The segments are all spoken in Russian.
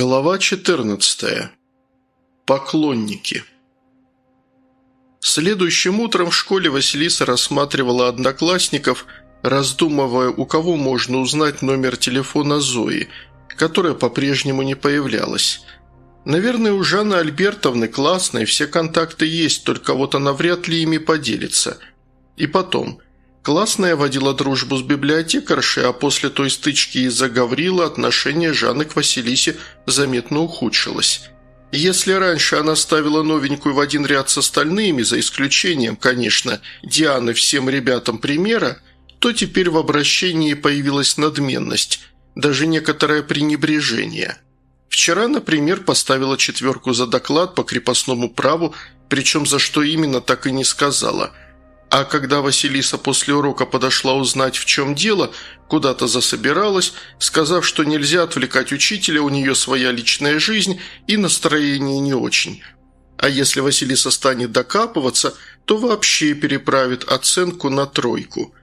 Глава 14. Поклонники. Следующим утром в школе Василиса рассматривала одноклассников, раздумывая, у кого можно узнать номер телефона Зои, которая по-прежнему не появлялась. Наверное, у Жанны Альбертовны классной все контакты есть, только вот она вряд ли ими поделится. И потом – Классная водила дружбу с библиотекаршей, а после той стычки из-за Гаврила отношение Жанны к Василисе заметно ухудшилось. Если раньше она ставила новенькую в один ряд с остальными, за исключением, конечно, Дианы всем ребятам примера, то теперь в обращении появилась надменность, даже некоторое пренебрежение. Вчера, например, поставила четверку за доклад по крепостному праву, причем за что именно так и не сказала – а когда Василиса после урока подошла узнать, в чем дело, куда-то засобиралась, сказав, что нельзя отвлекать учителя, у нее своя личная жизнь и настроение не очень. А если Василиса станет докапываться, то вообще переправит оценку на тройку.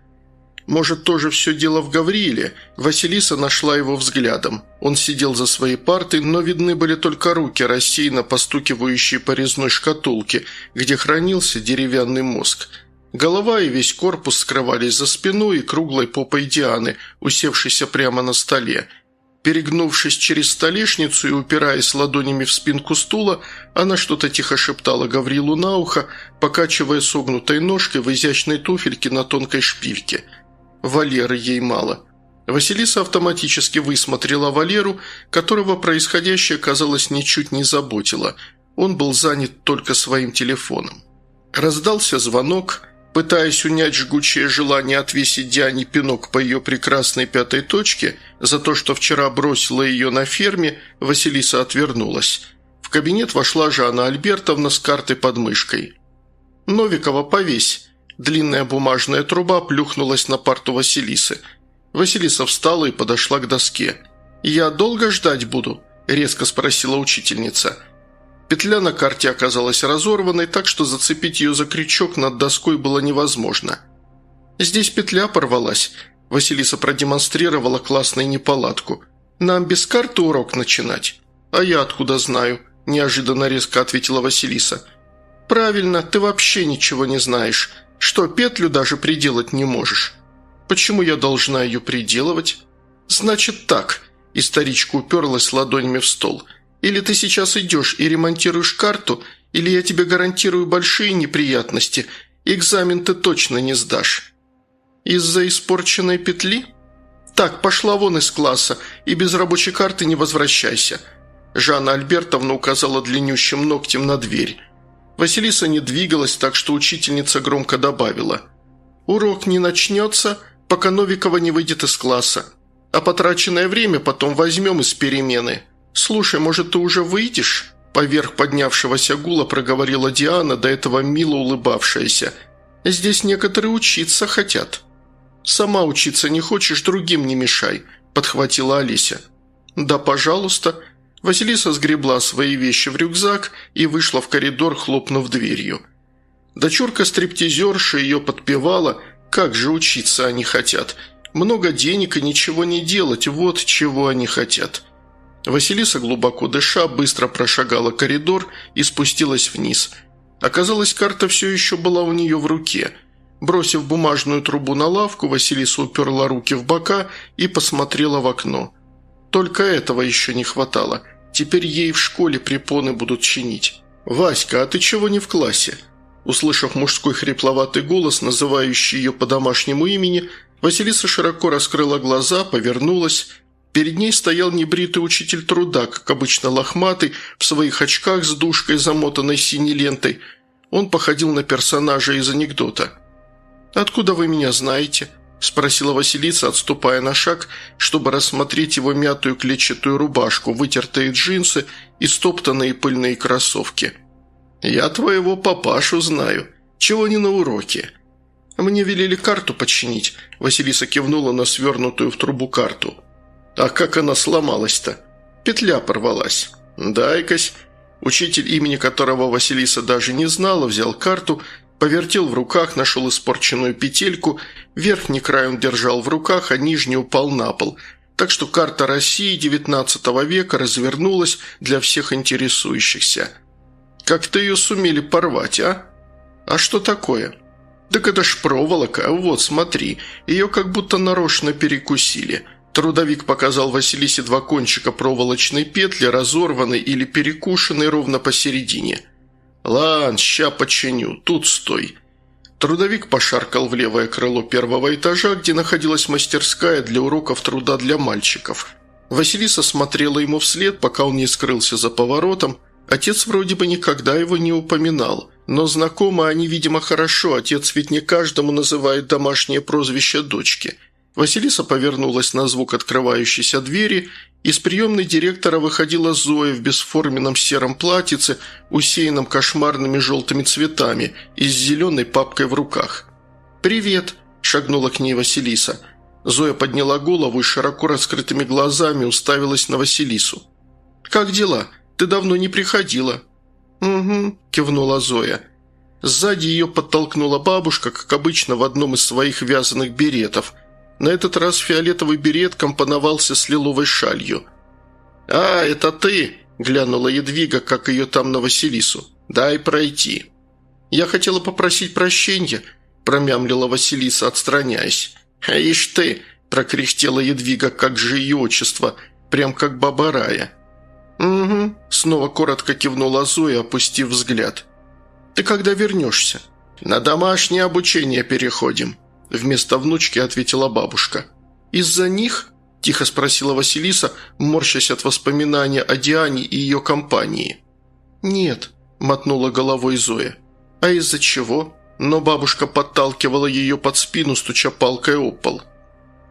Может, тоже все дело в Гаврииле? Василиса нашла его взглядом. Он сидел за своей партой, но видны были только руки, рассеянно постукивающие по резной шкатулке, где хранился деревянный мозг – Голова и весь корпус скрывались за спиной и круглой попой Дианы, усевшейся прямо на столе. Перегнувшись через столешницу и упираясь ладонями в спинку стула, она что-то тихо шептала Гаврилу на ухо, покачивая согнутой ножкой в изящной туфельке на тонкой шпильке. Валеры ей мало. Василиса автоматически высмотрела Валеру, которого происходящее, казалось, ничуть не заботило. Он был занят только своим телефоном. Раздался звонок – Пытаясь унять жгучее желание отвесить Диане пинок по ее прекрасной пятой точке за то, что вчера бросила ее на ферме, Василиса отвернулась. В кабинет вошла Жанна Альбертовна с картой под мышкой. «Новикова, повесь!» Длинная бумажная труба плюхнулась на парту Василисы. Василиса встала и подошла к доске. «Я долго ждать буду?» – резко спросила учительница – Петля на карте оказалась разорванной, так что зацепить ее за крючок над доской было невозможно. «Здесь петля порвалась», – Василиса продемонстрировала классную неполадку. «Нам без карты урок начинать?» «А я откуда знаю?» – неожиданно резко ответила Василиса. «Правильно, ты вообще ничего не знаешь. Что, петлю даже приделать не можешь?» «Почему я должна ее приделывать?» «Значит так», – и старичка уперлась ладонями в стол – или ты сейчас идешь и ремонтируешь карту, или я тебе гарантирую большие неприятности. Экзамен ты точно не сдашь». «Из-за испорченной петли?» «Так, пошла вон из класса и без рабочей карты не возвращайся». Жанна Альбертовна указала длиннющим ногтем на дверь. Василиса не двигалась, так что учительница громко добавила. «Урок не начнется, пока Новикова не выйдет из класса. А потраченное время потом возьмем из перемены». «Слушай, может, ты уже выйдешь?» Поверх поднявшегося гула проговорила Диана, до этого мило улыбавшаяся. «Здесь некоторые учиться хотят». «Сама учиться не хочешь, другим не мешай», – подхватила Алися. «Да, пожалуйста». Василиса сгребла свои вещи в рюкзак и вышла в коридор, хлопнув дверью. Дочурка-стриптизерша ее подпевала, как же учиться они хотят. Много денег и ничего не делать, вот чего они хотят. Василиса, глубоко дыша, быстро прошагала коридор и спустилась вниз. Оказалось, карта все еще была у нее в руке. Бросив бумажную трубу на лавку, Василиса уперла руки в бока и посмотрела в окно. Только этого еще не хватало. Теперь ей в школе препоны будут чинить. «Васька, а ты чего не в классе?» Услышав мужской хрипловатый голос, называющий ее по домашнему имени, Василиса широко раскрыла глаза, повернулась Перед ней стоял небритый учитель труда, как обычно лохматый, в своих очках с душкой, замотанной синей лентой. Он походил на персонажа из анекдота. «Откуда вы меня знаете?» – спросила Василиса, отступая на шаг, чтобы рассмотреть его мятую клетчатую рубашку, вытертые джинсы и стоптанные пыльные кроссовки. «Я твоего папашу знаю. Чего не на уроке?» «Мне велели карту починить», – Василиса кивнула на свернутую в трубу карту. А как она сломалась-то? Петля порвалась. Дай-кась. Учитель, имени которого Василиса даже не знала, взял карту, повертел в руках, нашел испорченную петельку, верхний край он держал в руках, а нижний упал на пол. Так что карта России XIX века развернулась для всех интересующихся. Как-то ее сумели порвать, а? А что такое? Так это ж проволока, вот смотри, ее как будто нарочно перекусили. Трудовик показал Василисе два кончика проволочной петли, разорванной или перекушенной ровно посередине. «Лан, ща починю, тут стой». Трудовик пошаркал в левое крыло первого этажа, где находилась мастерская для уроков труда для мальчиков. Василиса смотрела ему вслед, пока он не скрылся за поворотом. Отец вроде бы никогда его не упоминал, но знакомы они, видимо, хорошо, отец ведь не каждому называет домашнее прозвище дочки. Василиса повернулась на звук открывающейся двери из приемной директора выходила Зоя в бесформенном сером платьице, усеянном кошмарными желтыми цветами и с зеленой папкой в руках. «Привет!» – шагнула к ней Василиса. Зоя подняла голову и широко раскрытыми глазами уставилась на Василису. «Как дела? Ты давно не приходила». «Угу», – кивнула Зоя. Сзади ее подтолкнула бабушка, как обычно, в одном из своих вязаных беретов – на этот раз фиолетовый берет компоновался с лиловой шалью. «А, это ты!» – глянула Едвига, как ее там на Василису. «Дай пройти». «Я хотела попросить прощения», – промямлила Василиса, отстраняясь. «А ишь ты!» – прокряхтела Едвига, как же ее отчество, прям как баба Рая. «Угу», – снова коротко кивнула Зоя, опустив взгляд. «Ты когда вернешься?» «На домашнее обучение переходим», Вместо внучки ответила бабушка. «Из-за них?» – тихо спросила Василиса, морщась от воспоминания о Диане и ее компании. «Нет», – мотнула головой Зоя. «А из-за чего?» Но бабушка подталкивала ее под спину, стуча палкой об пол.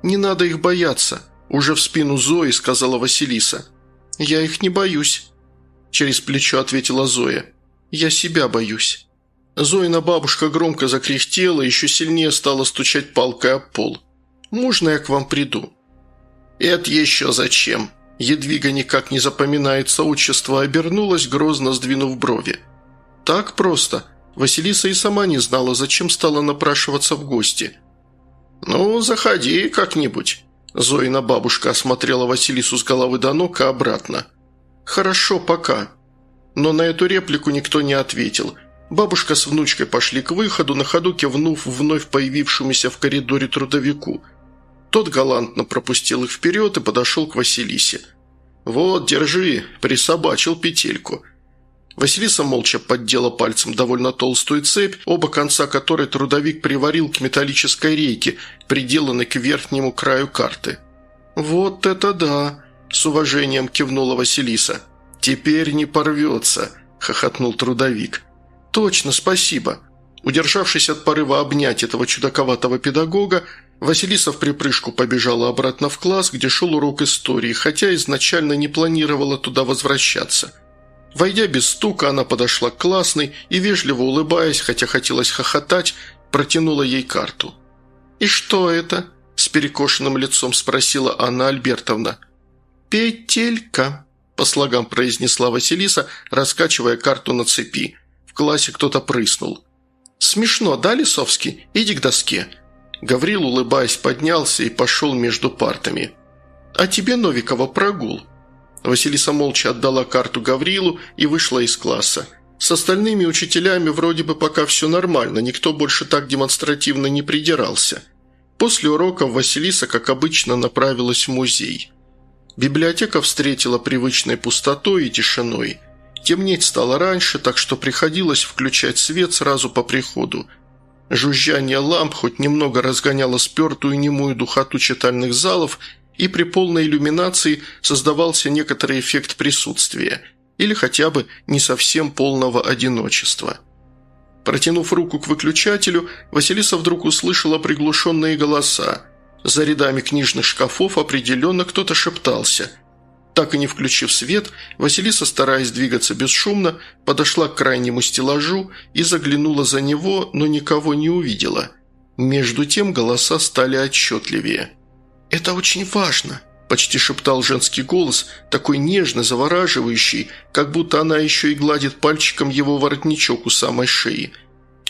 «Не надо их бояться», – уже в спину Зои сказала Василиса. «Я их не боюсь», – через плечо ответила Зоя. «Я себя боюсь». Зоина бабушка громко закряхтела еще сильнее стала стучать палкой об пол. «Можно я к вам приду?» «Это еще зачем?» Едвига никак не запоминает соучество, обернулась, грозно сдвинув брови. «Так просто. Василиса и сама не знала, зачем стала напрашиваться в гости». «Ну, заходи как-нибудь». Зоина бабушка осмотрела Василису с головы до ног и обратно. «Хорошо, пока». Но на эту реплику никто не ответил – Бабушка с внучкой пошли к выходу, на ходу кивнув вновь появившемуся в коридоре трудовику. Тот галантно пропустил их вперед и подошел к Василисе. «Вот, держи», – присобачил петельку. Василиса молча поддела пальцем довольно толстую цепь, оба конца которой трудовик приварил к металлической рейке, приделанной к верхнему краю карты. «Вот это да!» – с уважением кивнула Василиса. «Теперь не порвется», – хохотнул трудовик. «Точно, спасибо». Удержавшись от порыва обнять этого чудаковатого педагога, Василиса в припрыжку побежала обратно в класс, где шел урок истории, хотя изначально не планировала туда возвращаться. Войдя без стука, она подошла к классной и, вежливо улыбаясь, хотя хотелось хохотать, протянула ей карту. «И что это?» – с перекошенным лицом спросила Анна Альбертовна. «Петелька», – по слогам произнесла Василиса, раскачивая карту на цепи – классе кто-то прыснул. «Смешно, да, Лисовский? Иди к доске». Гаврил, улыбаясь, поднялся и пошел между партами. «А тебе, Новикова, прогул». Василиса молча отдала карту Гаврилу и вышла из класса. С остальными учителями вроде бы пока все нормально, никто больше так демонстративно не придирался. После уроков Василиса, как обычно, направилась в музей. Библиотека встретила привычной пустотой и тишиной. Темнеть стало раньше, так что приходилось включать свет сразу по приходу. Жужжание ламп хоть немного разгоняло спертую немую духоту читальных залов, и при полной иллюминации создавался некоторый эффект присутствия, или хотя бы не совсем полного одиночества. Протянув руку к выключателю, Василиса вдруг услышала приглушенные голоса. За рядами книжных шкафов определенно кто-то шептался – так и не включив свет, Василиса, стараясь двигаться бесшумно, подошла к крайнему стеллажу и заглянула за него, но никого не увидела. Между тем голоса стали отчетливее. «Это очень важно», – почти шептал женский голос, такой нежно завораживающий, как будто она еще и гладит пальчиком его воротничок у самой шеи.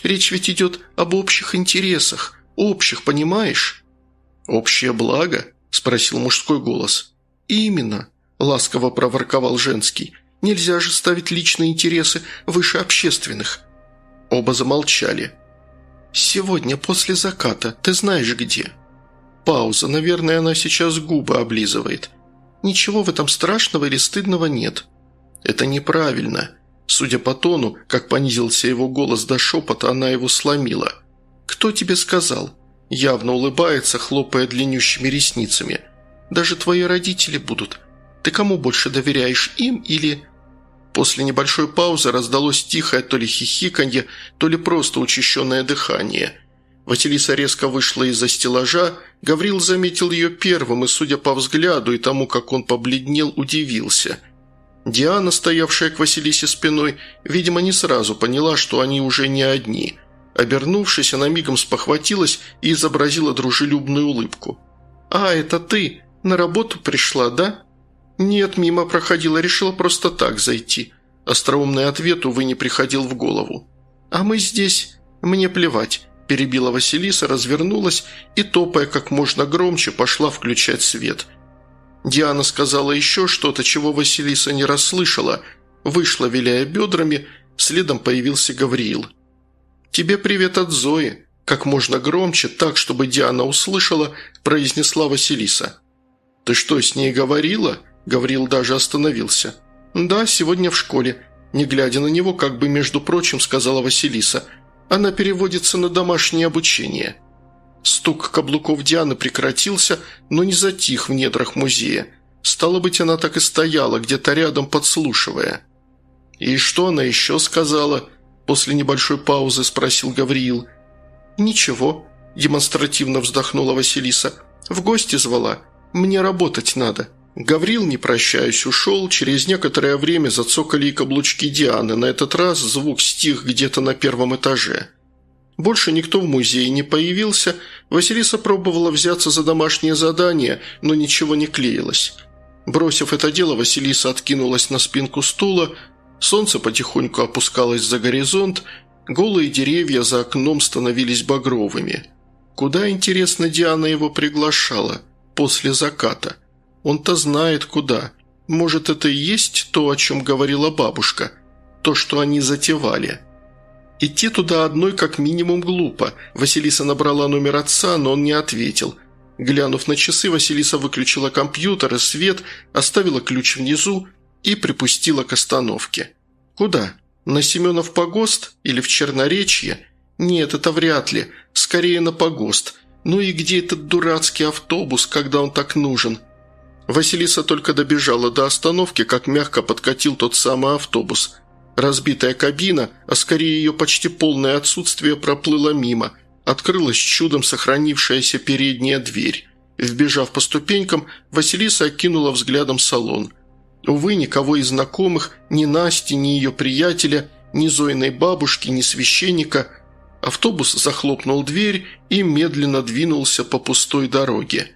«Речь ведь идет об общих интересах. Общих, понимаешь?» «Общее благо?» спросил мужской голос. «Именно», – ласково проворковал женский. «Нельзя же ставить личные интересы выше общественных». Оба замолчали. «Сегодня после заката. Ты знаешь где?» Пауза. Наверное, она сейчас губы облизывает. Ничего в этом страшного или стыдного нет. Это неправильно. Судя по тону, как понизился его голос до шепота, она его сломила. «Кто тебе сказал?» Явно улыбается, хлопая длиннющими ресницами. «Даже твои родители будут. Ты кому больше доверяешь, им или...» После небольшой паузы раздалось тихое то ли хихиканье, то ли просто учащенное дыхание. Василиса резко вышла из-за стеллажа, Гаврил заметил ее первым и, судя по взгляду и тому, как он побледнел, удивился. Диана, стоявшая к Василисе спиной, видимо, не сразу поняла, что они уже не одни – Обернувшись, она мигом спохватилась и изобразила дружелюбную улыбку. «А, это ты? На работу пришла, да?» «Нет, мимо проходила, решила просто так зайти». Остроумный ответ, увы, не приходил в голову. «А мы здесь. Мне плевать», – перебила Василиса, развернулась и, топая как можно громче, пошла включать свет. Диана сказала еще что-то, чего Василиса не расслышала, вышла, виляя бедрами, следом появился Гавриил. «Тебе привет от Зои», – как можно громче, так, чтобы Диана услышала, произнесла Василиса. «Ты что, с ней говорила?» – Гаврил даже остановился. «Да, сегодня в школе», – не глядя на него, как бы, между прочим, сказала Василиса. «Она переводится на домашнее обучение». Стук каблуков Дианы прекратился, но не затих в недрах музея. Стало быть, она так и стояла, где-то рядом подслушивая. «И что она еще сказала?» После небольшой паузы спросил Гавриил. «Ничего», – демонстративно вздохнула Василиса. «В гости звала. Мне работать надо». Гаврил, не прощаясь, ушел. Через некоторое время зацокали и каблучки Дианы. На этот раз звук стих где-то на первом этаже. Больше никто в музее не появился. Василиса пробовала взяться за домашнее задание, но ничего не клеилось. Бросив это дело, Василиса откинулась на спинку стула, Солнце потихоньку опускалось за горизонт, голые деревья за окном становились багровыми. Куда, интересно, Диана его приглашала? После заката. Он-то знает, куда. Может, это и есть то, о чем говорила бабушка? То, что они затевали. Идти туда одной как минимум глупо. Василиса набрала номер отца, но он не ответил. Глянув на часы, Василиса выключила компьютер и свет, оставила ключ внизу и припустила к остановке. Куда? На Семенов погост или в Черноречье? Нет, это вряд ли. Скорее на погост. Ну и где этот дурацкий автобус, когда он так нужен? Василиса только добежала до остановки, как мягко подкатил тот самый автобус. Разбитая кабина, а скорее ее почти полное отсутствие, проплыла мимо. Открылась чудом сохранившаяся передняя дверь. Вбежав по ступенькам, Василиса окинула взглядом салон – Увы, никого из знакомых, ни Насти, ни ее приятеля, ни Зоиной бабушки, ни священника. Автобус захлопнул дверь и медленно двинулся по пустой дороге.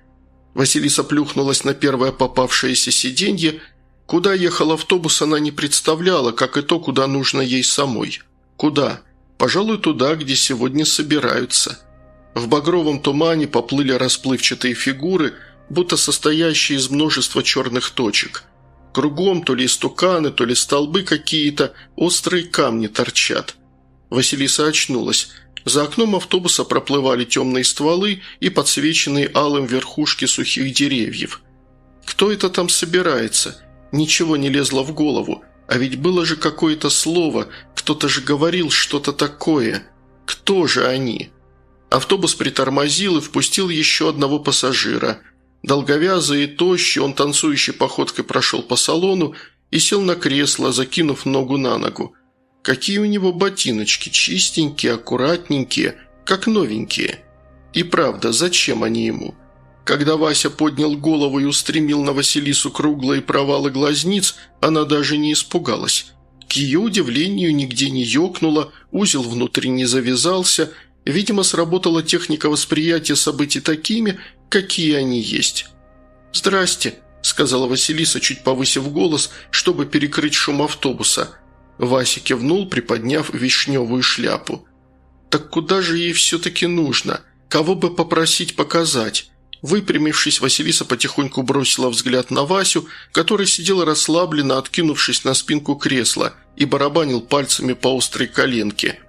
Василиса плюхнулась на первое попавшееся сиденье. Куда ехал автобус, она не представляла, как и то, куда нужно ей самой. Куда? Пожалуй, туда, где сегодня собираются. В багровом тумане поплыли расплывчатые фигуры, будто состоящие из множества черных точек – Кругом то ли истуканы, то ли столбы какие-то, острые камни торчат. Василиса очнулась. За окном автобуса проплывали темные стволы и подсвеченные алым верхушки сухих деревьев. Кто это там собирается? Ничего не лезло в голову. А ведь было же какое-то слово, кто-то же говорил что-то такое. Кто же они? Автобус притормозил и впустил еще одного пассажира – Долговязый и тощий, он танцующей походкой прошел по салону и сел на кресло, закинув ногу на ногу. Какие у него ботиночки, чистенькие, аккуратненькие, как новенькие. И правда, зачем они ему? Когда Вася поднял голову и устремил на Василису круглые провалы глазниц, она даже не испугалась. К ее удивлению нигде не ёкнуло, узел внутри не завязался – Видимо, сработала техника восприятия событий такими, какие они есть. «Здрасте», – сказала Василиса, чуть повысив голос, чтобы перекрыть шум автобуса. Вася кивнул, приподняв вишневую шляпу. «Так куда же ей все-таки нужно? Кого бы попросить показать? Выпрямившись, Василиса потихоньку бросила взгляд на Васю, который сидел расслабленно, откинувшись на спинку кресла, и барабанил пальцами по острой коленке.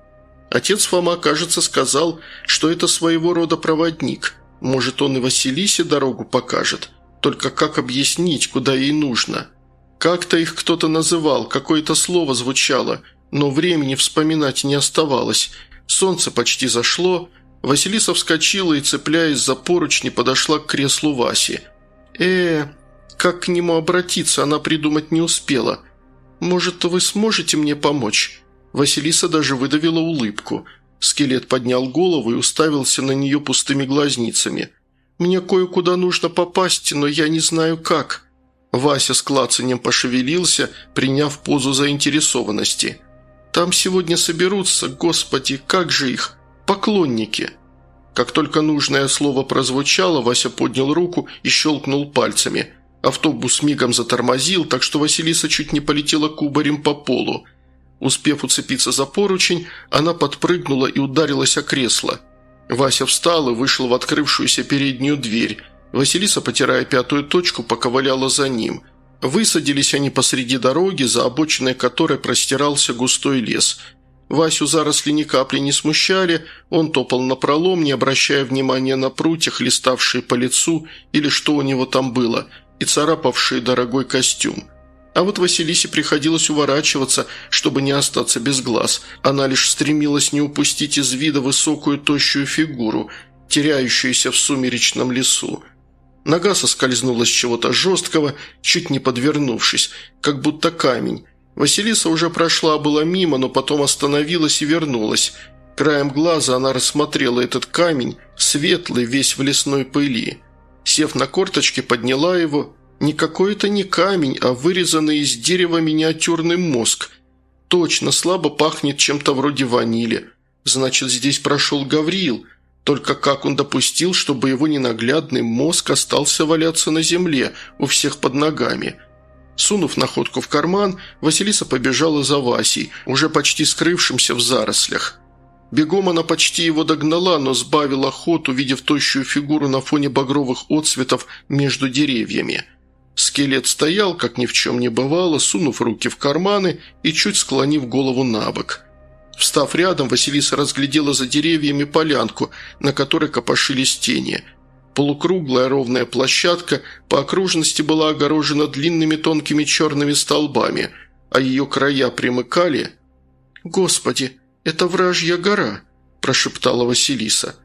Отец Фома, кажется, сказал, что это своего рода проводник. Может, он и Василисе дорогу покажет. Только как объяснить, куда ей нужно? Как-то их кто-то называл, какое-то слово звучало, но времени вспоминать не оставалось. Солнце почти зашло, Василиса вскочила и, цепляясь за поручни, подошла к креслу Васи. э как к нему обратиться, она придумать не успела. Может, вы сможете мне помочь?» Василиса даже выдавила улыбку. Скелет поднял голову и уставился на нее пустыми глазницами. «Мне кое-куда нужно попасть, но я не знаю как». Вася с клацанием пошевелился, приняв позу заинтересованности. «Там сегодня соберутся, господи, как же их!» «Поклонники». Как только нужное слово прозвучало, Вася поднял руку и щелкнул пальцами. Автобус мигом затормозил, так что Василиса чуть не полетела кубарем по полу. Успев уцепиться за поручень, она подпрыгнула и ударилась о кресло. Вася встал и вышел в открывшуюся переднюю дверь. Василиса, потирая пятую точку, поковыляла за ним. Высадились они посреди дороги, за обочиной которой простирался густой лес – Васю заросли ни капли не смущали, он топал на пролом, не обращая внимания на прутья, хлеставшие по лицу или что у него там было, и царапавшие дорогой костюм. А вот Василисе приходилось уворачиваться, чтобы не остаться без глаз. Она лишь стремилась не упустить из вида высокую тощую фигуру, теряющуюся в сумеречном лесу. Нога соскользнула с чего-то жесткого, чуть не подвернувшись, как будто камень, Василиса уже прошла была мимо, но потом остановилась и вернулась. Краем глаза она рассмотрела этот камень, светлый, весь в лесной пыли. Сев на корточки, подняла его. Никакой это не камень, а вырезанный из дерева миниатюрный мозг. Точно, слабо пахнет чем-то вроде ванили. Значит, здесь прошел Гавриил. Только как он допустил, чтобы его ненаглядный мозг остался валяться на земле у всех под ногами – Сунув находку в карман, Василиса побежала за Васей, уже почти скрывшимся в зарослях. Бегом она почти его догнала, но сбавила ход, увидев тощую фигуру на фоне багровых отцветов между деревьями. Скелет стоял, как ни в чем не бывало, сунув руки в карманы и чуть склонив голову на бок. Встав рядом, Василиса разглядела за деревьями полянку, на которой копошились тени – Полукруглая ровная площадка по окружности была огорожена длинными тонкими черными столбами, а ее края примыкали... «Господи, это вражья гора!» – прошептала Василиса.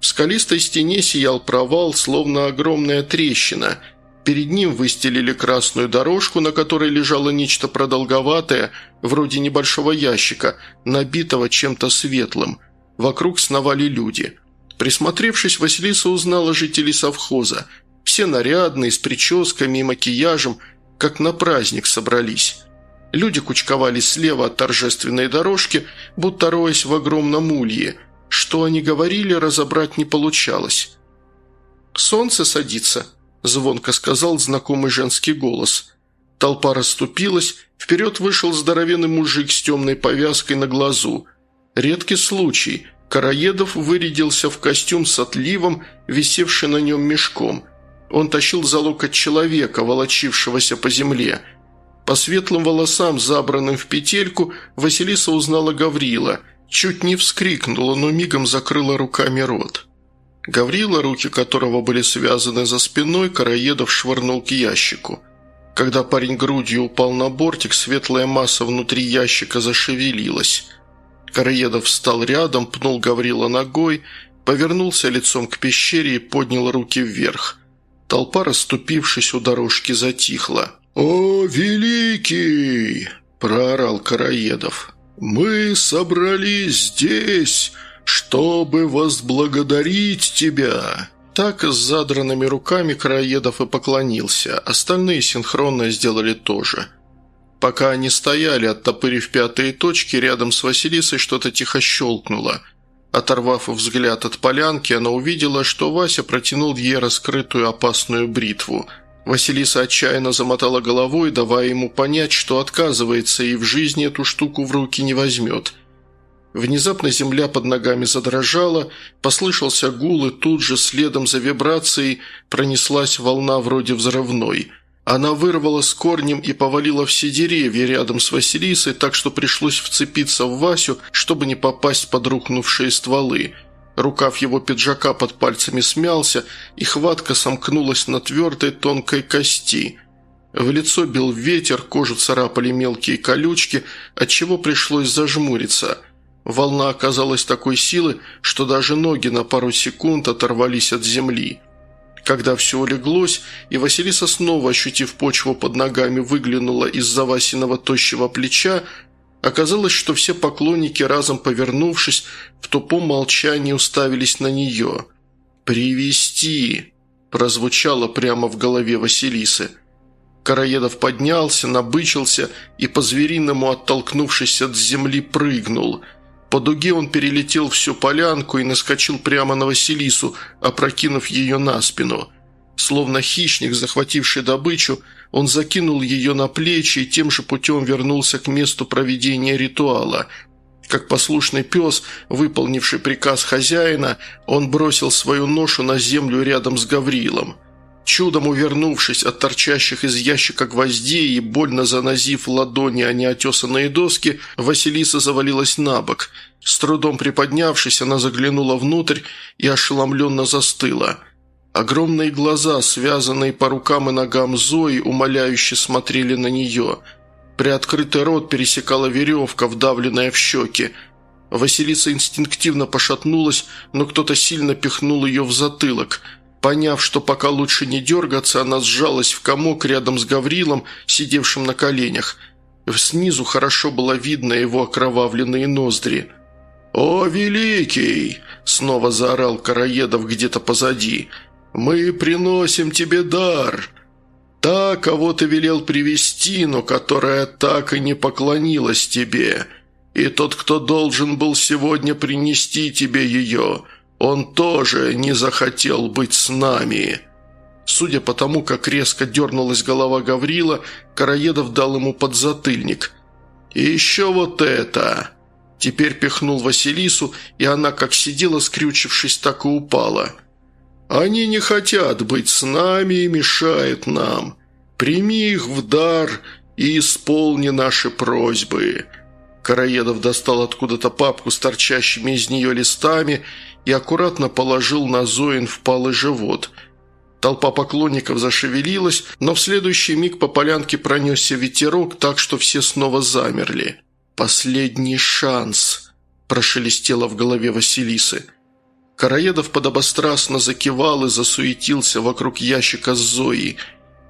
В скалистой стене сиял провал, словно огромная трещина. Перед ним выстелили красную дорожку, на которой лежало нечто продолговатое, вроде небольшого ящика, набитого чем-то светлым. Вокруг сновали люди – Присмотревшись, Василиса узнала жителей совхоза. Все нарядные, с прическами и макияжем, как на праздник собрались. Люди кучковались слева от торжественной дорожки, будто роясь в огромном улье. Что они говорили, разобрать не получалось. «Солнце садится», – звонко сказал знакомый женский голос. Толпа расступилась, вперед вышел здоровенный мужик с темной повязкой на глазу. Редкий случай – Караедов вырядился в костюм с отливом, висевший на нем мешком. Он тащил за локоть человека, волочившегося по земле. По светлым волосам, забранным в петельку, Василиса узнала Гаврила. Чуть не вскрикнула, но мигом закрыла руками рот. Гаврила, руки которого были связаны за спиной, Караедов швырнул к ящику. Когда парень грудью упал на бортик, светлая масса внутри ящика зашевелилась – Короедов встал рядом, пнул Гаврила ногой, повернулся лицом к пещере и поднял руки вверх. Толпа, расступившись у дорожки, затихла. «О, великий!» – проорал Караедов. «Мы собрались здесь, чтобы возблагодарить тебя!» Так с задранными руками Караедов и поклонился, остальные синхронно сделали то же – Пока они стояли, оттопырив пятые точки, рядом с Василисой что-то тихо щелкнуло. Оторвав взгляд от полянки, она увидела, что Вася протянул ей раскрытую опасную бритву. Василиса отчаянно замотала головой, давая ему понять, что отказывается и в жизни эту штуку в руки не возьмет. Внезапно земля под ногами задрожала, послышался гул, и тут же следом за вибрацией пронеслась волна вроде взрывной. Она вырвала с корнем и повалила все деревья рядом с Василисой, так что пришлось вцепиться в Васю, чтобы не попасть под рухнувшие стволы. Рукав его пиджака под пальцами смялся, и хватка сомкнулась на твердой тонкой кости. В лицо бил ветер, кожу царапали мелкие колючки, отчего пришлось зажмуриться – Волна оказалась такой силы, что даже ноги на пару секунд оторвались от земли. Когда все улеглось, и Василиса снова, ощутив почву под ногами, выглянула из-за Васиного тощего плеча, оказалось, что все поклонники, разом повернувшись, в тупом молчании уставились на нее. «Привести!» – прозвучало прямо в голове Василисы. Караедов поднялся, набычился и, по-звериному оттолкнувшись от земли, прыгнул – по дуге он перелетел всю полянку и наскочил прямо на Василису, опрокинув ее на спину. Словно хищник, захвативший добычу, он закинул ее на плечи и тем же путем вернулся к месту проведения ритуала. Как послушный пес, выполнивший приказ хозяина, он бросил свою ношу на землю рядом с Гаврилом. Чудом увернувшись от торчащих из ящика гвоздей и больно занозив ладони о неотесанные доски, Василиса завалилась на бок. С трудом приподнявшись, она заглянула внутрь и ошеломленно застыла. Огромные глаза, связанные по рукам и ногам Зои, умоляюще смотрели на нее. Приоткрытый рот пересекала веревка, вдавленная в щеки. Василиса инстинктивно пошатнулась, но кто-то сильно пихнул ее в затылок – Поняв, что пока лучше не дергаться, она сжалась в комок рядом с Гаврилом, сидевшим на коленях. Снизу хорошо было видно его окровавленные ноздри. «О, великий!» – снова заорал Караедов где-то позади. «Мы приносим тебе дар!» «Та, кого ты велел привести, но которая так и не поклонилась тебе, и тот, кто должен был сегодня принести тебе ее, он тоже не захотел быть с нами». Судя по тому, как резко дернулась голова Гаврила, Караедов дал ему подзатыльник. «И еще вот это!» Теперь пихнул Василису, и она как сидела, скрючившись, так и упала. «Они не хотят быть с нами и мешают нам. Прими их в дар и исполни наши просьбы». Караедов достал откуда-то папку с торчащими из нее листами и аккуратно положил на Зоин впалый живот. Толпа поклонников зашевелилась, но в следующий миг по полянке пронесся ветерок, так что все снова замерли. «Последний шанс», – прошелестело в голове Василисы. Караедов подобострастно закивал и засуетился вокруг ящика с Зоей.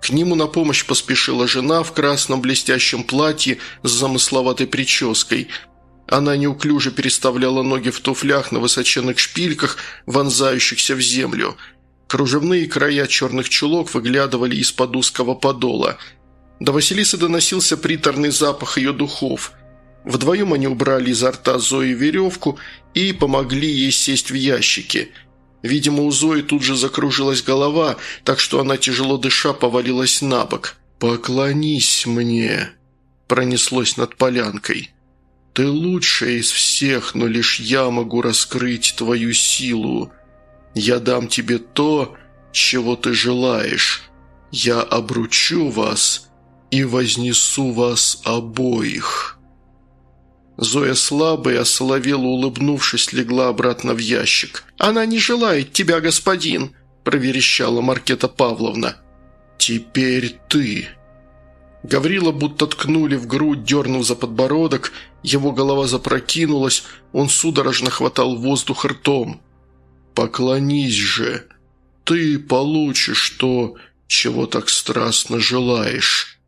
К нему на помощь поспешила жена в красном блестящем платье с замысловатой прической – она неуклюже переставляла ноги в туфлях на высоченных шпильках, вонзающихся в землю. Кружевные края черных чулок выглядывали из-под узкого подола. До Василисы доносился приторный запах ее духов. Вдвоем они убрали изо рта Зои веревку и помогли ей сесть в ящики. Видимо, у Зои тут же закружилась голова, так что она, тяжело дыша, повалилась на бок. «Поклонись мне!» – пронеслось над полянкой. Ты лучшая из всех, но лишь я могу раскрыть твою силу. Я дам тебе то, чего ты желаешь. Я обручу вас и вознесу вас обоих». Зоя слабая, осоловела, улыбнувшись, легла обратно в ящик. «Она не желает тебя, господин!» – проверещала Маркета Павловна. «Теперь ты!» Гаврила будто ткнули в грудь, дернул за подбородок, его голова запрокинулась, он судорожно хватал воздух ртом. «Поклонись же! Ты получишь то, чего так страстно желаешь!»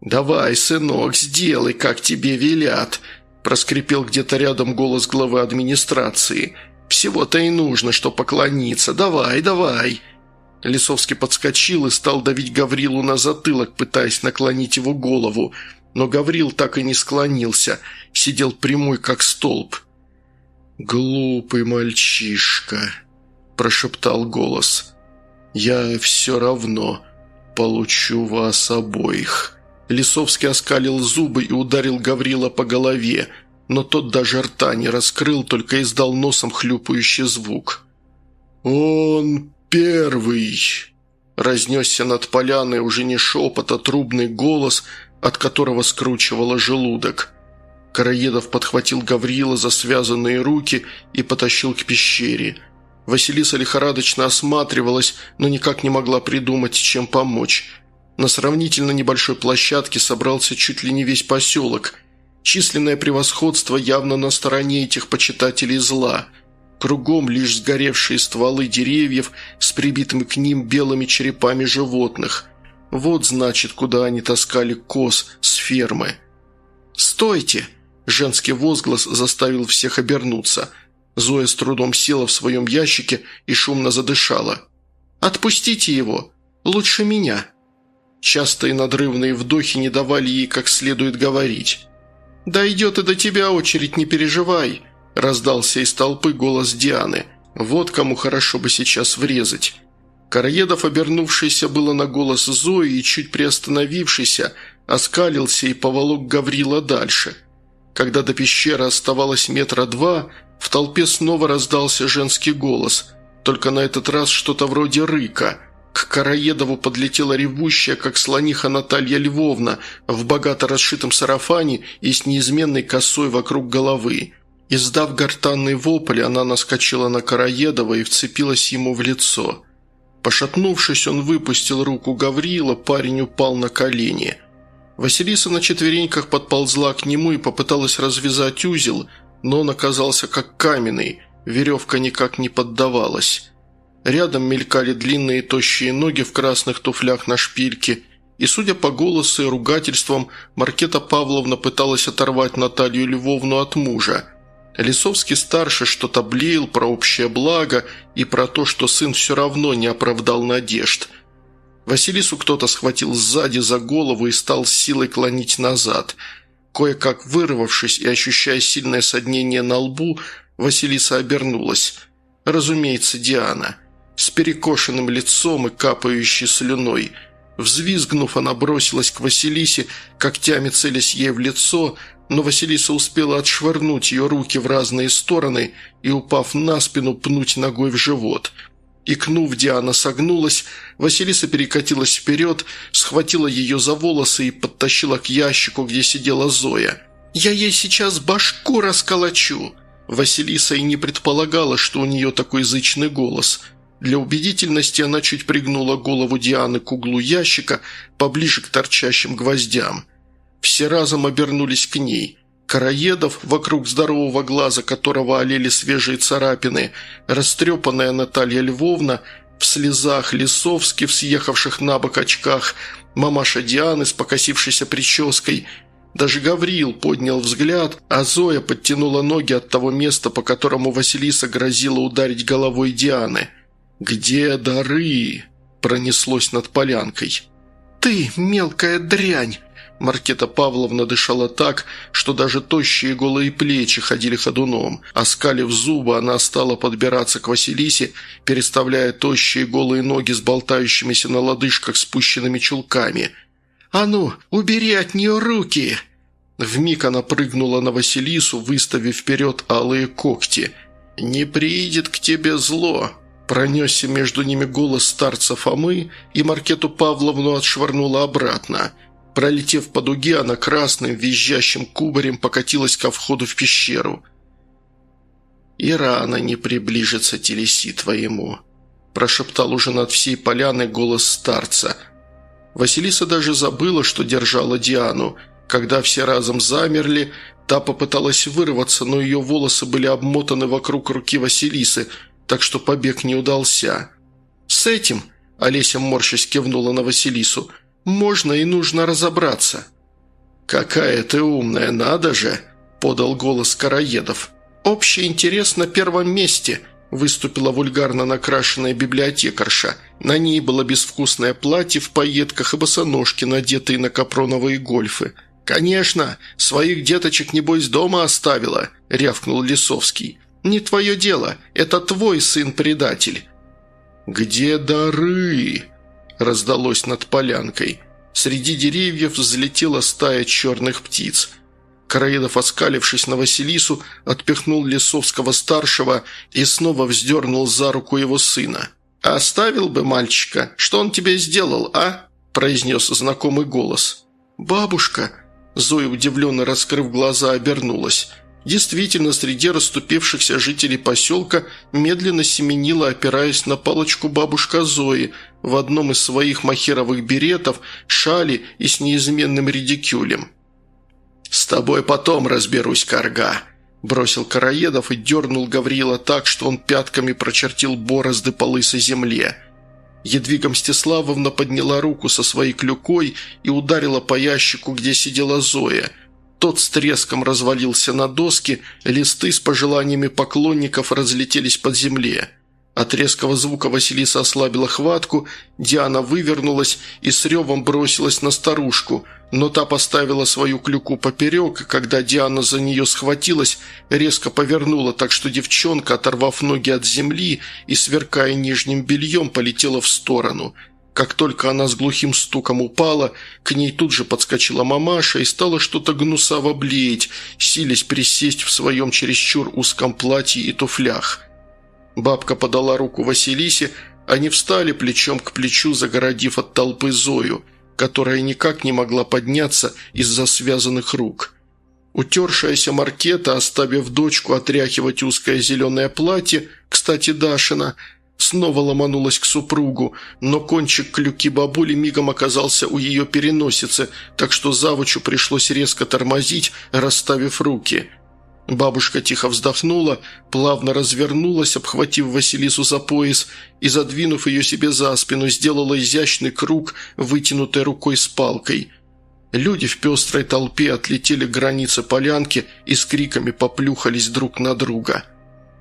«Давай, сынок, сделай, как тебе велят!» – проскрипел где-то рядом голос главы администрации. «Всего-то и нужно, что поклониться. Давай, давай!» Лисовский подскочил и стал давить Гаврилу на затылок, пытаясь наклонить его голову, но Гаврил так и не склонился, сидел прямой, как столб. «Глупый мальчишка», – прошептал голос. «Я все равно получу вас обоих». Лисовский оскалил зубы и ударил Гаврила по голове. но тот даже рта не раскрыл, только издал носом хлюпающий звук. «Он первый!» Разнесся над поляной уже не шепот, а трубный голос, от которого скручивало желудок. Караедов подхватил Гаврила за связанные руки и потащил к пещере. Василиса лихорадочно осматривалась, но никак не могла придумать, чем помочь. На сравнительно небольшой площадке собрался чуть ли не весь поселок. Численное превосходство явно на стороне этих почитателей зла – Кругом лишь сгоревшие стволы деревьев с прибитыми к ним белыми черепами животных. Вот, значит, куда они таскали коз с фермы. «Стойте!» – женский возглас заставил всех обернуться. Зоя с трудом села в своем ящике и шумно задышала. «Отпустите его! Лучше меня!» Частые надрывные вдохи не давали ей как следует говорить. «Дойдет и до тебя очередь, не переживай!» – раздался из толпы голос Дианы. «Вот кому хорошо бы сейчас врезать». Караедов, обернувшийся было на голос Зои и чуть приостановившийся, оскалился и поволок Гаврила дальше. Когда до пещеры оставалось метра два, в толпе снова раздался женский голос, только на этот раз что-то вроде рыка. К Караедову подлетела ревущая, как слониха Наталья Львовна, в богато расшитом сарафане и с неизменной косой вокруг головы. Издав гортанный вопль, она наскочила на Караедова и вцепилась ему в лицо. Пошатнувшись, он выпустил руку Гаврила, парень упал на колени. Василиса на четвереньках подползла к нему и попыталась развязать узел, но он оказался как каменный, веревка никак не поддавалась. Рядом мелькали длинные тощие ноги в красных туфлях на шпильке, и, судя по голосу и ругательствам, Маркета Павловна пыталась оторвать Наталью Львовну от мужа – Лисовский-старший что-то блеял про общее благо и про то, что сын все равно не оправдал надежд. Василису кто-то схватил сзади за голову и стал с силой клонить назад. Кое-как вырвавшись и ощущая сильное соднение на лбу, Василиса обернулась. Разумеется, Диана. С перекошенным лицом и капающей слюной – Взвизгнув, она бросилась к Василисе, когтями целясь ей в лицо, но Василиса успела отшвырнуть ее руки в разные стороны и, упав на спину, пнуть ногой в живот. Икнув, Диана согнулась, Василиса перекатилась вперед, схватила ее за волосы и подтащила к ящику, где сидела Зоя. «Я ей сейчас башку расколочу!» Василиса и не предполагала, что у нее такой зычный голос. Для убедительности она чуть пригнула голову Дианы к углу ящика, поближе к торчащим гвоздям – все разом обернулись к ней. Караедов, вокруг здорового глаза которого олели свежие царапины, растрепанная Наталья Львовна, в слезах Лисовский в съехавших на бок очках, мамаша Дианы с покосившейся прической. Даже Гавриил поднял взгляд, а Зоя подтянула ноги от того места, по которому Василиса грозила ударить головой Дианы. «Где дары?» – пронеслось над полянкой. «Ты, мелкая дрянь!» Маркета Павловна дышала так, что даже тощие голые плечи ходили ходуном. Оскалив зубы, она стала подбираться к Василисе, переставляя тощие голые ноги с болтающимися на лодыжках спущенными чулками. «А ну, убери от нее руки!» Вмиг она прыгнула на Василису, выставив вперед алые когти. «Не приидет к тебе зло!» Пронесся между ними голос старца Фомы, и Маркету Павловну отшвырнула обратно – Пролетев по дуге, она красным, визжащим кубарем покатилась ко входу в пещеру. «И рано не приближится телеси твоему», – прошептал уже над всей поляной голос старца. Василиса даже забыла, что держала Диану. Когда все разом замерли, та попыталась вырваться, но ее волосы были обмотаны вокруг руки Василисы, так что побег не удался. «С этим», – Олеся морщась кивнула на Василису – можно и нужно разобраться». «Какая ты умная, надо же!» – подал голос Караедов. «Общий интерес на первом месте», – выступила вульгарно накрашенная библиотекарша. На ней было безвкусное платье в пайетках и босоножки, надетые на капроновые гольфы. «Конечно, своих деточек, небось, дома оставила», – рявкнул Лисовский. «Не твое дело, это твой сын-предатель». «Где дары?» Раздалось над полянкой. Среди деревьев взлетела стая черных птиц. Караедов, оскалившись на Василису, отпихнул Лисовского-старшего и снова вздернул за руку его сына. «Оставил бы мальчика. Что он тебе сделал, а?» – произнес знакомый голос. «Бабушка!» – Зоя, удивленно раскрыв глаза, обернулась. Действительно, среди расступившихся жителей поселка медленно семенила, опираясь на палочку бабушка Зои в одном из своих махеровых беретов, шали и с неизменным редикюлем. «С тобой потом разберусь, корга», – бросил Караедов и дернул Гаврила так, что он пятками прочертил борозды по лысой земле. Едвига Мстиславовна подняла руку со своей клюкой и ударила по ящику, где сидела Зоя. Тот с треском развалился на доски, листы с пожеланиями поклонников разлетелись под земле. От резкого звука Василиса ослабила хватку, Диана вывернулась и с ревом бросилась на старушку, но та поставила свою клюку поперек, и когда Диана за нее схватилась, резко повернула, так что девчонка, оторвав ноги от земли и сверкая нижним бельем, полетела в сторону. Как только она с глухим стуком упала, к ней тут же подскочила мамаша и стала что-то гнусаво блеять, силясь присесть в своем чересчур узком платье и туфлях – Бабка подала руку Василисе, они встали плечом к плечу, загородив от толпы Зою, которая никак не могла подняться из-за связанных рук. Утершаяся Маркета, оставив дочку отряхивать узкое зеленое платье, кстати, Дашина, снова ломанулась к супругу, но кончик клюки бабули мигом оказался у ее переносицы, так что завучу пришлось резко тормозить, расставив руки – Бабушка тихо вздохнула, плавно развернулась, обхватив Василису за пояс и, задвинув ее себе за спину, сделала изящный круг, вытянутой рукой с палкой. Люди в пестрой толпе отлетели к границе полянки и с криками поплюхались друг на друга.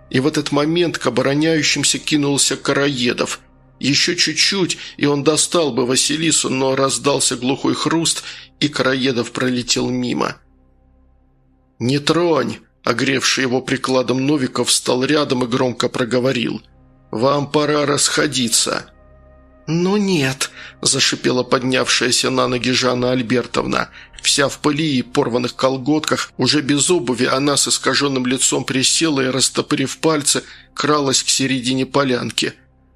И в этот момент к обороняющимся кинулся Караедов. Еще чуть-чуть, и он достал бы Василису, но раздался глухой хруст, и Караедов пролетел мимо. «Не тронь!» Огревший его прикладом Новиков встал рядом и громко проговорил. «Вам пора расходиться». «Ну нет», – зашипела поднявшаяся на ноги Жанна Альбертовна. Вся в пыли и порванных колготках, уже без обуви, она с искаженным лицом присела и, растопырив пальцы, кралась к середине полянки.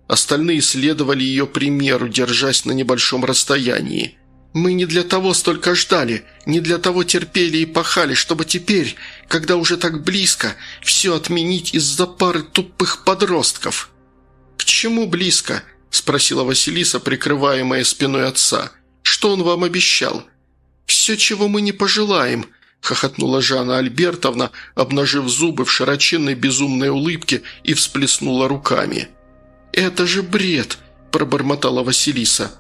Остальные следовали ее примеру, держась на небольшом расстоянии. Мы не для того столько ждали, не для того терпели и пахали, чтобы теперь, когда уже так близко, все отменить из-за пары тупых подростков». «К чему близко?» – спросила Василиса, прикрываемая спиной отца. «Что он вам обещал?» «Все, чего мы не пожелаем», – хохотнула Жанна Альбертовна, обнажив зубы в широченной безумной улыбке и всплеснула руками. «Это же бред!» – пробормотала Василиса.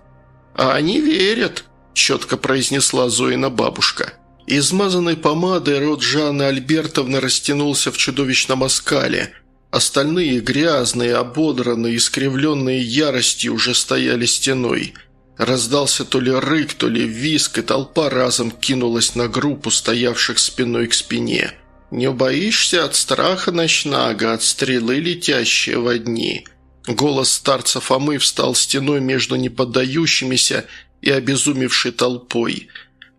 «А они верят», четко произнесла Зоина бабушка. Измазанной помадой рот Жанны Альбертовны растянулся в чудовищном оскале. Остальные, грязные, ободранные, искривленные яростью, уже стояли стеной. Раздался то ли рык, то ли виск, и толпа разом кинулась на группу, стоявших спиной к спине. «Не боишься от страха ночнага, от стрелы, летящие во дни?» Голос старца Фомы встал стеной между неподдающимися и обезумевшей толпой.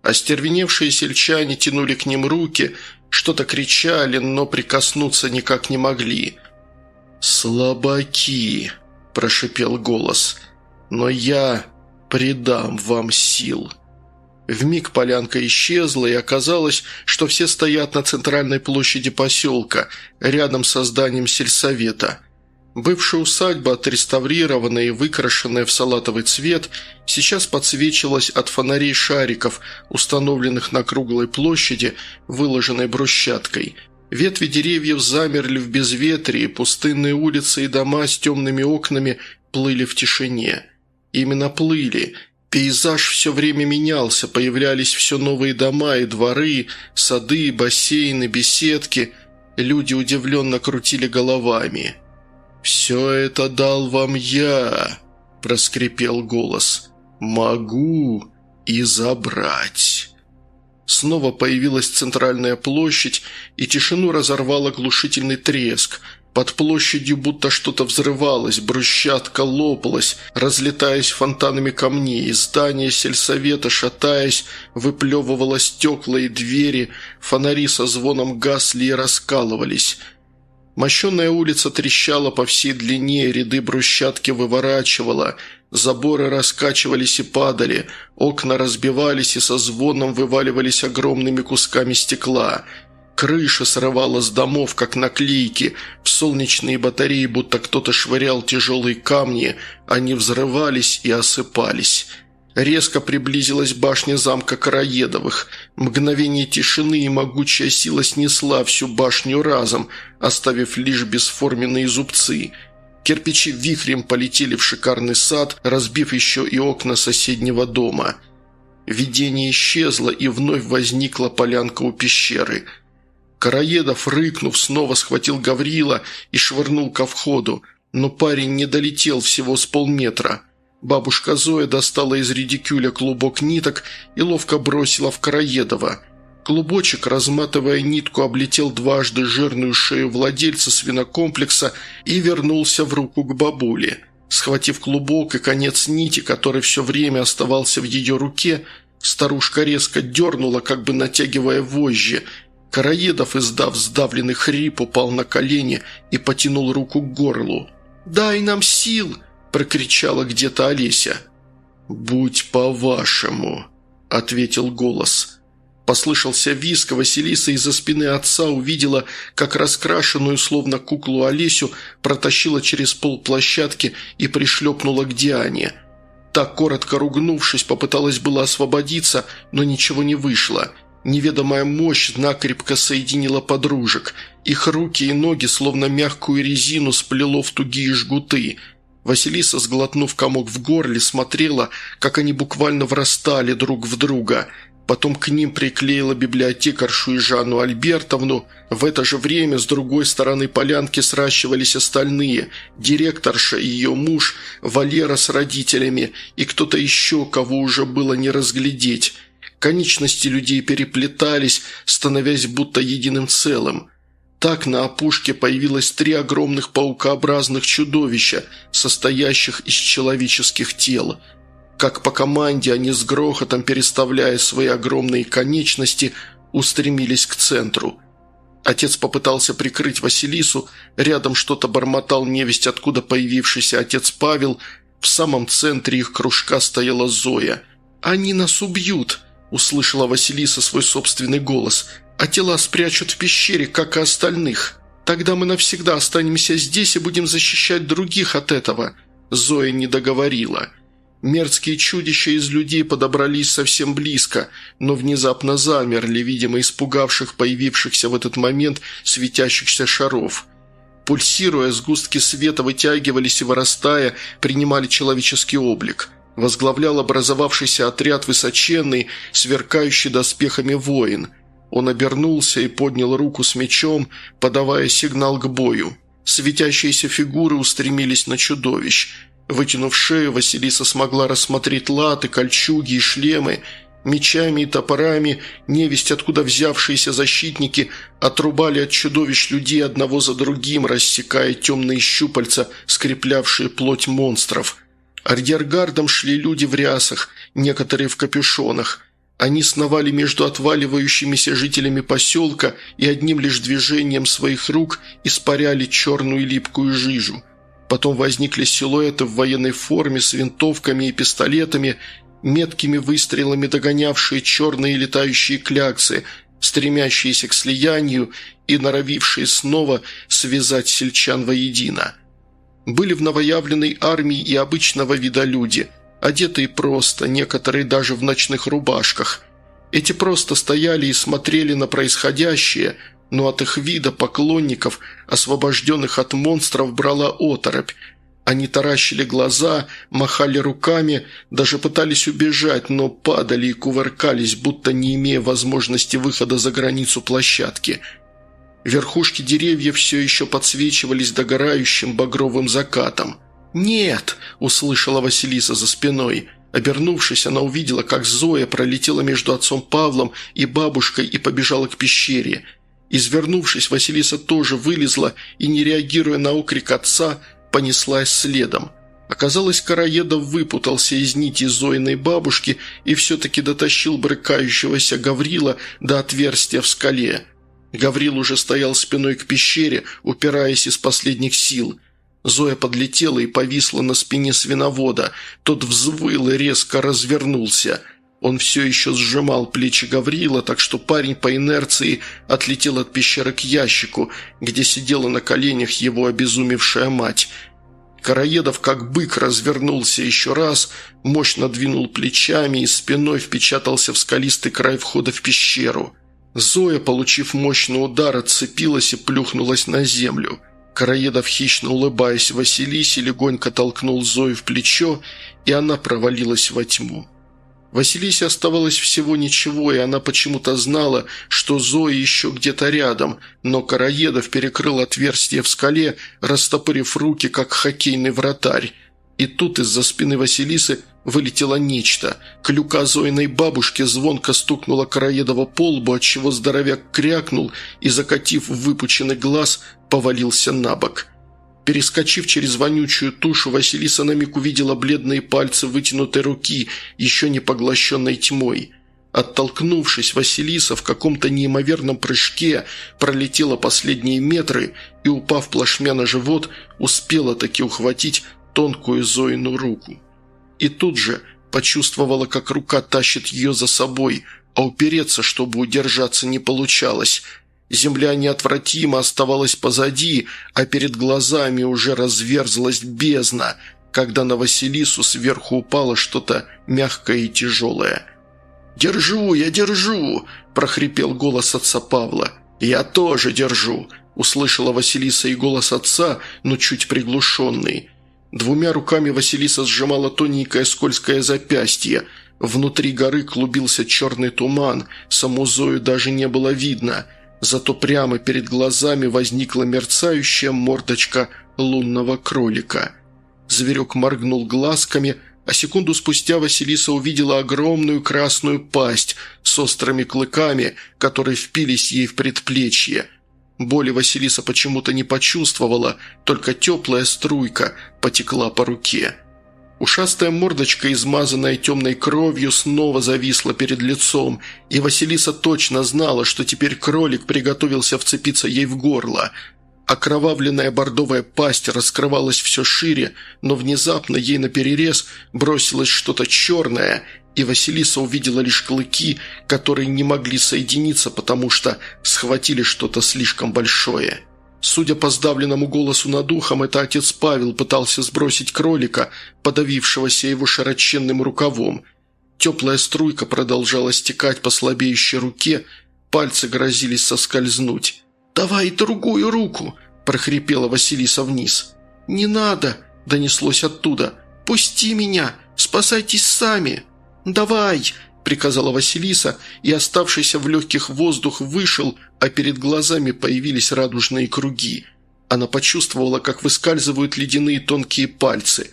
Остервеневшие сельчане тянули к ним руки, что-то кричали, но прикоснуться никак не могли. «Слабаки!» – прошипел голос. «Но я придам вам сил». Вмиг полянка исчезла, и оказалось, что все стоят на центральной площади поселка, рядом со зданием сельсовета. Бывшая усадьба, отреставрированная и выкрашенная в салатовый цвет, сейчас подсвечивалась от фонарей шариков, установленных на круглой площади, выложенной брусчаткой. Ветви деревьев замерли в безветрии, пустынные улицы и дома с темными окнами плыли в тишине. Именно плыли. Пейзаж все время менялся, появлялись все новые дома и дворы, сады, бассейны, беседки. Люди удивленно крутили головами. «Все это дал вам я», – проскрипел голос. «Могу и забрать». Снова появилась центральная площадь, и тишину разорвал оглушительный треск. Под площадью будто что-то взрывалось, брусчатка лопалась, разлетаясь фонтанами камней, здание сельсовета, шатаясь, выплевывало стекла и двери, фонари со звоном гасли и раскалывались. Мощенная улица трещала по всей длине, ряды брусчатки выворачивала, заборы раскачивались и падали, окна разбивались и со звоном вываливались огромными кусками стекла – Крыша срывала с домов, как наклейки. В солнечные батареи будто кто-то швырял тяжелые камни. Они взрывались и осыпались. Резко приблизилась башня замка Караедовых. Мгновение тишины и могучая сила снесла всю башню разом, оставив лишь бесформенные зубцы. Кирпичи вихрем полетели в шикарный сад, разбив еще и окна соседнего дома. Видение исчезло, и вновь возникла полянка у пещеры – Караедов, рыкнув, снова схватил Гаврила и швырнул ко входу, но парень не долетел всего с полметра. Бабушка Зоя достала из редикюля клубок ниток и ловко бросила в Караедова. Клубочек, разматывая нитку, облетел дважды жирную шею владельца свинокомплекса и вернулся в руку к бабуле. Схватив клубок и конец нити, который все время оставался в ее руке, старушка резко дернула, как бы натягивая вожжи, Караедов, издав сдавленный хрип, упал на колени и потянул руку к горлу. «Дай нам сил!» – прокричала где-то Олеся. «Будь по-вашему», – ответил голос. Послышался виск, Василиса из-за спины отца увидела, как раскрашенную, словно куклу Олесю, протащила через пол площадки и пришлепнула к Диане. Так, коротко ругнувшись, попыталась было освободиться, но ничего не вышло – Неведомая мощь накрепко соединила подружек. Их руки и ноги, словно мягкую резину, сплело в тугие жгуты. Василиса, сглотнув комок в горле, смотрела, как они буквально врастали друг в друга. Потом к ним приклеила библиотекаршу и Жанну Альбертовну. В это же время с другой стороны полянки сращивались остальные. Директорша и ее муж, Валера с родителями и кто-то еще, кого уже было не разглядеть – Конечности людей переплетались, становясь будто единым целым. Так на опушке появилось три огромных паукообразных чудовища, состоящих из человеческих тел. Как по команде они с грохотом, переставляя свои огромные конечности, устремились к центру. Отец попытался прикрыть Василису, рядом что-то бормотал невесть, откуда появившийся отец Павел, в самом центре их кружка стояла Зоя. «Они нас убьют!» – услышала Василиса свой собственный голос. «А тела спрячут в пещере, как и остальных. Тогда мы навсегда останемся здесь и будем защищать других от этого». Зоя не договорила. Мерзкие чудища из людей подобрались совсем близко, но внезапно замерли, видимо, испугавших появившихся в этот момент светящихся шаров. Пульсируя, сгустки света вытягивались и, вырастая, принимали человеческий облик – возглавлял образовавшийся отряд высоченный, сверкающий доспехами воин. Он обернулся и поднял руку с мечом, подавая сигнал к бою. Светящиеся фигуры устремились на чудовищ. Вытянув шею, Василиса смогла рассмотреть латы, кольчуги и шлемы. Мечами и топорами, невесть откуда взявшиеся защитники, отрубали от чудовищ людей одного за другим, рассекая темные щупальца, скреплявшие плоть монстров – Арьергардом шли люди в рясах, некоторые в капюшонах. Они сновали между отваливающимися жителями поселка и одним лишь движением своих рук испаряли черную липкую жижу. Потом возникли силуэты в военной форме с винтовками и пистолетами, меткими выстрелами догонявшие черные летающие кляксы, стремящиеся к слиянию и норовившие снова связать сельчан воедино. Были в новоявленной армии и обычного вида люди, одетые просто, некоторые даже в ночных рубашках. Эти просто стояли и смотрели на происходящее, но от их вида поклонников, освобожденных от монстров, брала оторопь. Они таращили глаза, махали руками, даже пытались убежать, но падали и кувыркались, будто не имея возможности выхода за границу площадки – Верхушки деревьев все еще подсвечивались догорающим багровым закатом. «Нет!» – услышала Василиса за спиной. Обернувшись, она увидела, как Зоя пролетела между отцом Павлом и бабушкой и побежала к пещере. Извернувшись, Василиса тоже вылезла и, не реагируя на окрик отца, понеслась следом. Оказалось, Караедов выпутался из нити Зоиной бабушки и все-таки дотащил брыкающегося Гаврила до отверстия в скале. Гаврил уже стоял спиной к пещере, упираясь из последних сил. Зоя подлетела и повисла на спине свиновода. Тот взвыл и резко развернулся. Он все еще сжимал плечи Гаврила, так что парень по инерции отлетел от пещеры к ящику, где сидела на коленях его обезумевшая мать – Караедов, как бык, развернулся еще раз, мощно двинул плечами и спиной впечатался в скалистый край входа в пещеру. Зоя, получив мощный удар, отцепилась и плюхнулась на землю. Караедов, хищно улыбаясь Василисе, легонько толкнул Зою в плечо, и она провалилась во тьму. Василисе оставалось всего ничего, и она почему-то знала, что Зоя еще где-то рядом, но Караедов перекрыл отверстие в скале, растопырив руки, как хоккейный вратарь. И тут из-за спины Василисы вылетело нечто. Клюка Зоиной бабушки звонко стукнула Караедова по лбу, отчего здоровяк крякнул и, закатив выпученный глаз, повалился на бок – Перескочив через вонючую тушу, Василиса на миг увидела бледные пальцы вытянутой руки, еще не поглощенной тьмой. Оттолкнувшись, Василиса в каком-то неимоверном прыжке пролетела последние метры и, упав плашмя на живот, успела таки ухватить тонкую Зоину руку. И тут же почувствовала, как рука тащит ее за собой, а упереться, чтобы удержаться, не получалось – Земля неотвратимо оставалась позади, а перед глазами уже разверзлась бездна, когда на Василису сверху упало что-то мягкое и тяжелое. «Держу, я держу!» – прохрипел голос отца Павла. «Я тоже держу!» – услышала Василиса и голос отца, но чуть приглушенный. Двумя руками Василиса сжимала тоненькое скользкое запястье. Внутри горы клубился черный туман, саму Зою даже не было видно – Зато прямо перед глазами возникла мерцающая мордочка лунного кролика. Зверек моргнул глазками, а секунду спустя Василиса увидела огромную красную пасть с острыми клыками, которые впились ей в предплечье. Боли Василиса почему-то не почувствовала, только теплая струйка потекла по руке. Ушастая мордочка, измазанная темной кровью, снова зависла перед лицом, и Василиса точно знала, что теперь кролик приготовился вцепиться ей в горло. Окровавленная бордовая пасть раскрывалась все шире, но внезапно ей наперерез бросилось что-то черное, и Василиса увидела лишь клыки, которые не могли соединиться, потому что схватили что-то слишком большое. Судя по сдавленному голосу над ухом, это отец Павел пытался сбросить кролика, подавившегося его широченным рукавом. Теплая струйка продолжала стекать по слабеющей руке, пальцы грозились соскользнуть. «Давай другую руку!» – прохрипела Василиса вниз. «Не надо!» – донеслось оттуда. «Пусти меня! Спасайтесь сами!» «Давай!» приказала Василиса, и оставшийся в легких воздух вышел, а перед глазами появились радужные круги. Она почувствовала, как выскальзывают ледяные тонкие пальцы.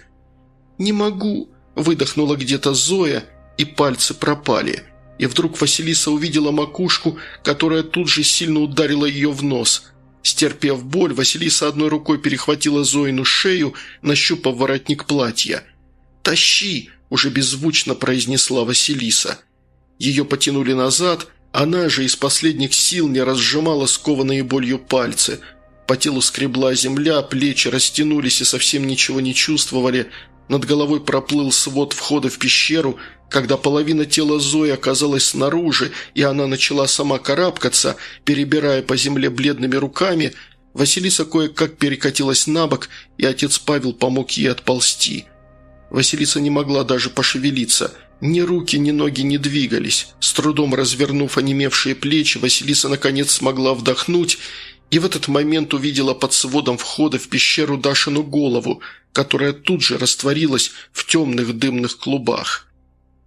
«Не могу», – выдохнула где-то Зоя, и пальцы пропали. И вдруг Василиса увидела макушку, которая тут же сильно ударила ее в нос. Стерпев боль, Василиса одной рукой перехватила Зоину шею, нащупав воротник платья. «Тащи!» Уже беззвучно произнесла Василиса. Ее потянули назад, она же из последних сил не разжимала скованные болью пальцы. По телу скребла земля, плечи растянулись и совсем ничего не чувствовали. Над головой проплыл свод входа в пещеру, когда половина тела Зои оказалась снаружи, и она начала сама карабкаться, перебирая по земле бледными руками, Василиса кое-как перекатилась на бок, и отец Павел помог ей отползти – Василиса не могла даже пошевелиться. Ни руки, ни ноги не двигались. С трудом развернув онемевшие плечи, Василиса наконец смогла вдохнуть и в этот момент увидела под сводом входа в пещеру Дашину голову, которая тут же растворилась в темных дымных клубах.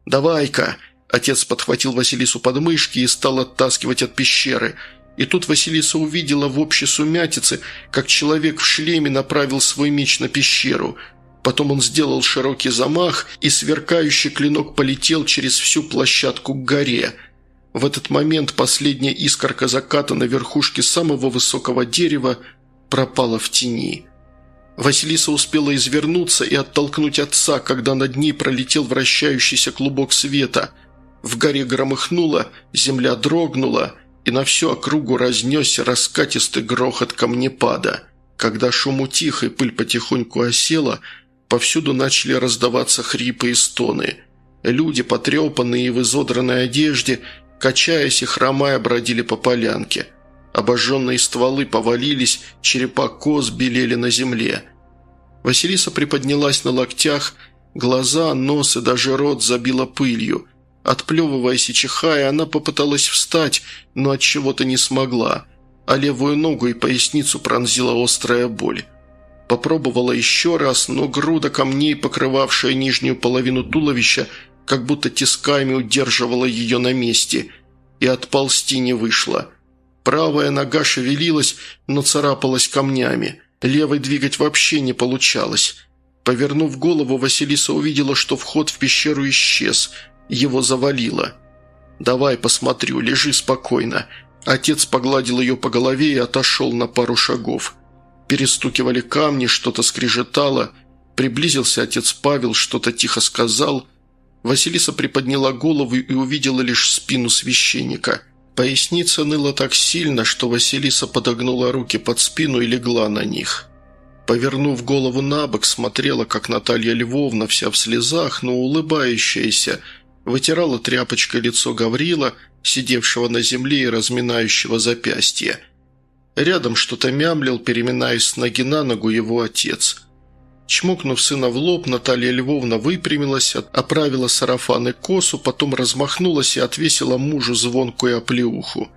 «Давай-ка!» – отец подхватил Василису под мышки и стал оттаскивать от пещеры. И тут Василиса увидела в общей сумятице, как человек в шлеме направил свой меч на пещеру – Потом он сделал широкий замах, и сверкающий клинок полетел через всю площадку к горе. В этот момент последняя искорка заката на верхушке самого высокого дерева пропала в тени. Василиса успела извернуться и оттолкнуть отца, когда над ней пролетел вращающийся клубок света. В горе громыхнуло, земля дрогнула, и на всю округу разнесся раскатистый грохот камнепада. Когда шум утих и пыль потихоньку осела, повсюду начали раздаваться хрипы и стоны. Люди, потрепанные и в изодранной одежде, качаясь и хромая, бродили по полянке – Обожженные стволы повалились, черепа коз белели на земле. Василиса приподнялась на локтях, глаза, нос и даже рот забила пылью. Отплевываясь и чихая, она попыталась встать, но от чего-то не смогла, а левую ногу и поясницу пронзила острая боль. Попробовала еще раз, но груда камней, покрывавшая нижнюю половину туловища, как будто тисками удерживала ее на месте, и отползти не вышло – Правая нога шевелилась, но царапалась камнями. Левой двигать вообще не получалось. Повернув голову, Василиса увидела, что вход в пещеру исчез. Его завалило. «Давай посмотрю, лежи спокойно». Отец погладил ее по голове и отошел на пару шагов. Перестукивали камни, что-то скрежетало. Приблизился отец Павел, что-то тихо сказал. Василиса приподняла голову и увидела лишь спину священника – Поясница ныла так сильно, что Василиса подогнула руки под спину и легла на них. Повернув голову на бок, смотрела, как Наталья Львовна, вся в слезах, но улыбающаяся, вытирала тряпочкой лицо Гаврила, сидевшего на земле и разминающего запястье. Рядом что-то мямлил, переминаясь с ноги на ногу его отец. Чмокнув сына в лоб, Наталья Львовна выпрямилась, оправила сарафан и косу, потом размахнулась и отвесила мужу звонкую оплеуху.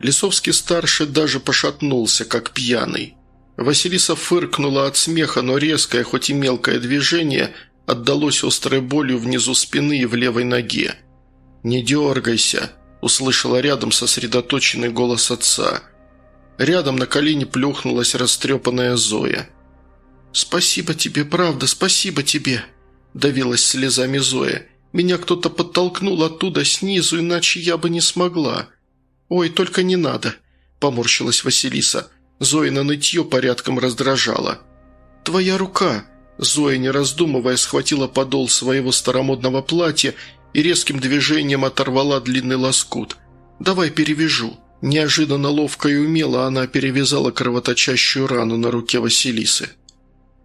Лисовский-старший даже пошатнулся, как пьяный. Василиса фыркнула от смеха, но резкое, хоть и мелкое движение отдалось острой болью внизу спины и в левой ноге. «Не дергайся», – услышала рядом сосредоточенный голос отца. Рядом на колени плюхнулась растрепанная Зоя – «Спасибо тебе, правда, спасибо тебе!» – давилась слезами Зоя. «Меня кто-то подтолкнул оттуда снизу, иначе я бы не смогла». «Ой, только не надо!» – поморщилась Василиса. Зоя на нытье порядком раздражала. «Твоя рука!» Зоя, не раздумывая, схватила подол своего старомодного платья и резким движением оторвала длинный лоскут. «Давай перевяжу». Неожиданно ловко и умело она перевязала кровоточащую рану на руке Василисы.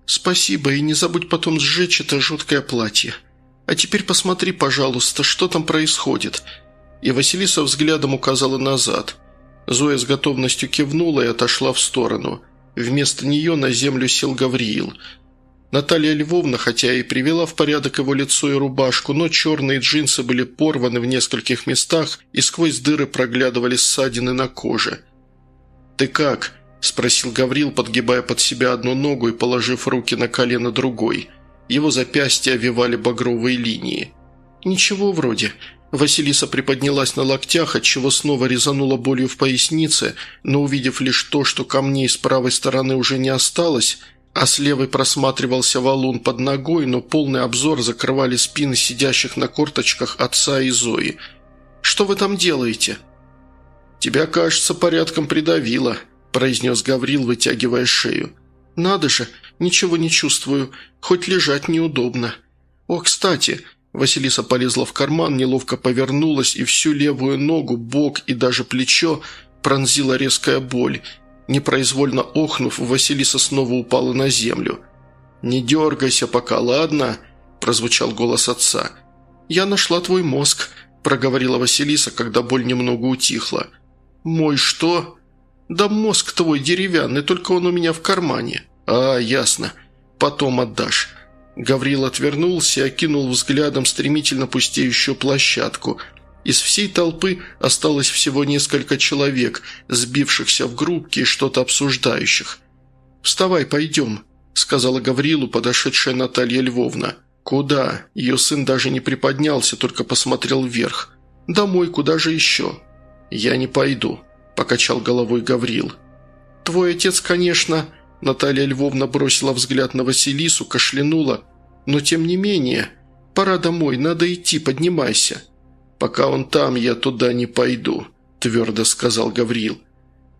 «Спасибо, и не забудь потом сжечь это жуткое платье. А теперь посмотри, пожалуйста, что там происходит». И Василиса взглядом указала назад. Зоя с готовностью кивнула и отошла в сторону. Вместо нее на землю сел Гавриил. Наталья Львовна, хотя и привела в порядок его лицо и рубашку, но черные джинсы были порваны в нескольких местах и сквозь дыры проглядывали ссадины на коже. «Ты как?» – спросил Гаврил, подгибая под себя одну ногу и положив руки на колено другой. Его запястья овивали багровые линии. «Ничего вроде». Василиса приподнялась на локтях, отчего снова резанула болью в пояснице, но увидев лишь то, что камней с правой стороны уже не осталось, а с левой просматривался валун под ногой, но полный обзор закрывали спины сидящих на корточках отца и Зои. «Что вы там делаете?» «Тебя, кажется, порядком придавило», – произнес Гаврил, вытягивая шею. «Надо же, ничего не чувствую, хоть лежать неудобно. О, кстати...» Василиса полезла в карман, неловко повернулась, и всю левую ногу, бок и даже плечо пронзила резкая боль. Непроизвольно охнув, Василиса снова упала на землю. «Не дергайся пока, ладно?» – прозвучал голос отца. «Я нашла твой мозг», – проговорила Василиса, когда боль немного утихла. «Мой что?» «Да мозг твой деревянный, только он у меня в кармане». «А, ясно. Потом отдашь». Гаврил отвернулся и окинул взглядом стремительно пустеющую площадку. Из всей толпы осталось всего несколько человек, сбившихся в группки и что-то обсуждающих. «Вставай, пойдем», – сказала Гаврилу подошедшая Наталья Львовна. «Куда?» Ее сын даже не приподнялся, только посмотрел вверх. «Домой, куда же еще?» «Я не пойду», покачал головой Гаврил. «Твой отец, конечно...» Наталья Львовна бросила взгляд на Василису, кашлянула. «Но тем не менее... Пора домой, надо идти, поднимайся». «Пока он там, я туда не пойду», – твердо сказал Гаврил.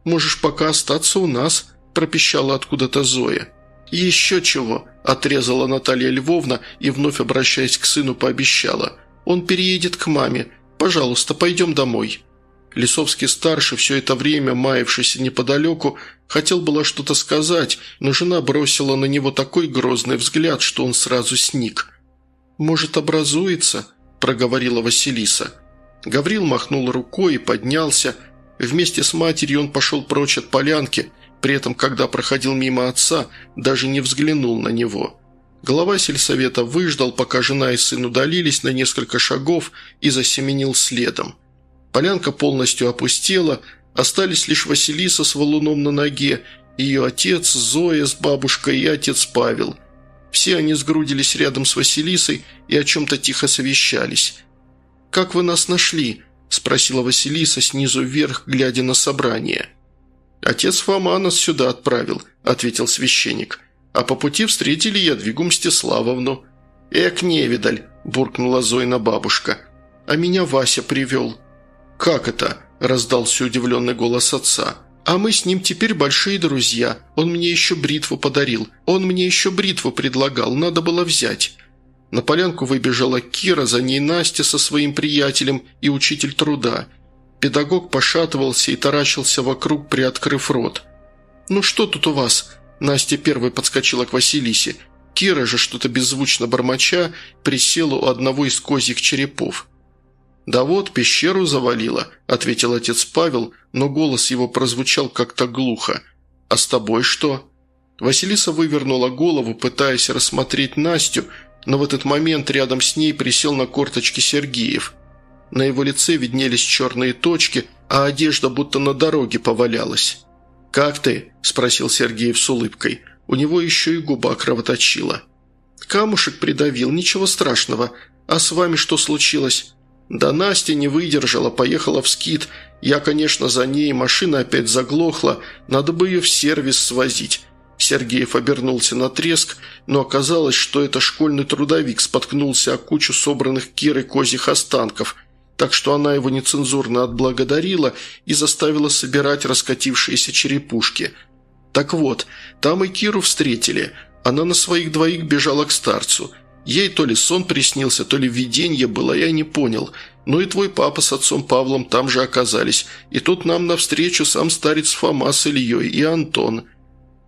«Можешь пока остаться у нас», – пропищала откуда-то Зоя. «Еще чего», – отрезала Наталья Львовна и, вновь обращаясь к сыну, пообещала. «Он переедет к маме. Пожалуйста, пойдем домой». Лисовский-старший, все это время маявшийся неподалеку, хотел было что-то сказать, но жена бросила на него такой грозный взгляд, что он сразу сник. «Может, образуется?» – проговорила Василиса. Гаврил махнул рукой и поднялся. Вместе с матерью он пошел прочь от полянки, при этом, когда проходил мимо отца, даже не взглянул на него. Глава сельсовета выждал, пока жена и сын удалились на несколько шагов и засеменил следом. Полянка полностью опустела, остались лишь Василиса с валуном на ноге, ее отец, Зоя с бабушкой и отец Павел. Все они сгрудились рядом с Василисой и о чем-то тихо совещались. «Как вы нас нашли?» – спросила Василиса снизу вверх, глядя на собрание. «Отец Фома нас сюда отправил», – ответил священник. «А по пути встретили Ядвигу Мстиславовну». «Эк, невидаль», – буркнула Зойна бабушка. «А меня Вася привел». «Как это?» – раздался удивленный голос отца. «А мы с ним теперь большие друзья. Он мне еще бритву подарил. Он мне еще бритву предлагал, надо было взять». На полянку выбежала Кира, за ней Настя со своим приятелем и учитель труда. Педагог пошатывался и таращился вокруг, приоткрыв рот. «Ну что тут у вас?» Настя первой подскочила к Василисе. Кира же, что-то беззвучно бормоча, присела у одного из козьих черепов. «Да вот, пещеру завалило», – ответил отец Павел, но голос его прозвучал как-то глухо. «А с тобой что?» Василиса вывернула голову, пытаясь рассмотреть Настю, но в этот момент рядом с ней присел на корточки Сергеев. На его лице виднелись черные точки, а одежда будто на дороге повалялась. «Как ты?» – спросил Сергеев с улыбкой. У него еще и губа кровоточила. «Камушек придавил, ничего страшного. А с вами что случилось?» «Да Настя не выдержала, поехала в скит. Я, конечно, за ней, машина опять заглохла, надо бы ее в сервис свозить». Сергеев обернулся на треск, но оказалось, что это школьный трудовик споткнулся о кучу собранных Кирой козьих останков, так что она его нецензурно отблагодарила и заставила собирать раскатившиеся черепушки. Так вот, там и Киру встретили. Она на своих двоих бежала к старцу – Ей то ли сон приснился, то ли видение было, я не понял. Ну и твой папа с отцом Павлом там же оказались. И тут нам навстречу сам старец Фома с Ильей и Антон.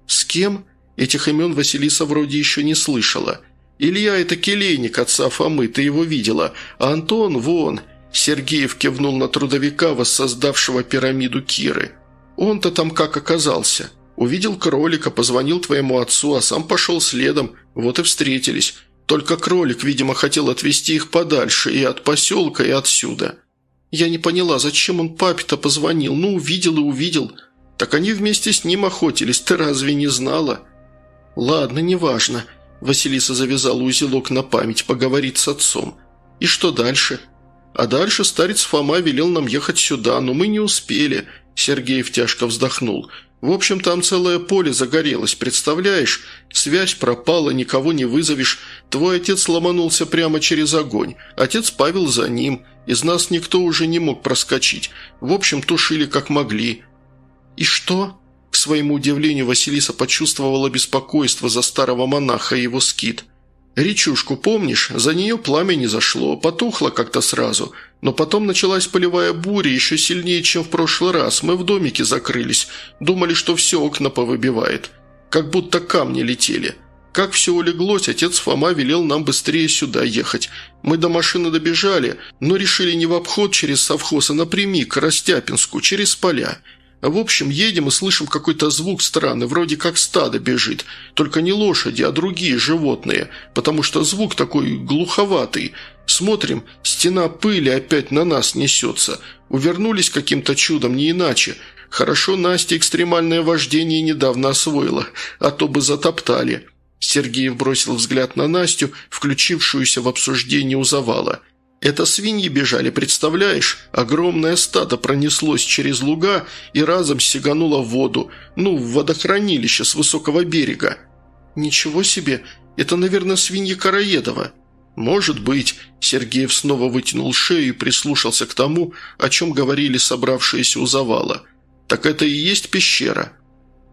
С кем? Этих имен Василиса вроде еще не слышала. Илья – это келейник отца Фомы, ты его видела. А Антон – вон. Сергеев кивнул на трудовика, воссоздавшего пирамиду Киры. Он-то там как оказался? Увидел кролика, позвонил твоему отцу, а сам пошел следом. Вот и встретились. Только кролик, видимо, хотел отвезти их подальше и от поселка, и отсюда. Я не поняла, зачем он папе-то позвонил. Ну, увидел и увидел. Так они вместе с ним охотились, ты разве не знала? Ладно, неважно. Василиса завязала узелок на память, поговорить с отцом. И что дальше? А дальше старец Фома велел нам ехать сюда, но мы не успели. Сергеев тяжко вздохнул. В общем, там целое поле загорелось, представляешь? Связь пропала, никого не вызовешь. Твой отец ломанулся прямо через огонь. Отец Павел за ним. Из нас никто уже не мог проскочить. В общем, тушили как могли». «И что?» К своему удивлению Василиса почувствовала беспокойство за старого монаха и его скит. «Речушку помнишь? За нее пламя не зашло, потухло как-то сразу. Но потом началась полевая буря, еще сильнее, чем в прошлый раз. Мы в домике закрылись. Думали, что все окна повыбивает. Как будто камни летели. Как все улеглось, отец Фома велел нам быстрее сюда ехать. Мы до машины добежали, но решили не в обход через совхоз, а напрямик, к Растяпинску, через поля. В общем, едем и слышим какой-то звук странный, вроде как стадо бежит. Только не лошади, а другие животные, потому что звук такой глуховатый. Смотрим, стена пыли опять на нас несется. Увернулись каким-то чудом, не иначе. Хорошо Настя экстремальное вождение недавно освоила, а то бы затоптали». Сергеев бросил взгляд на Настю, включившуюся в обсуждение у завала. Это свиньи бежали, представляешь? Огромное стадо пронеслось через луга и разом сигануло в воду, ну, в водохранилище с высокого берега. Ничего себе, это, наверное, свиньи Караедова. «Может быть», – Сергеев снова вытянул шею и прислушался к тому, о чем говорили собравшиеся у завала. «Так это и есть пещера?»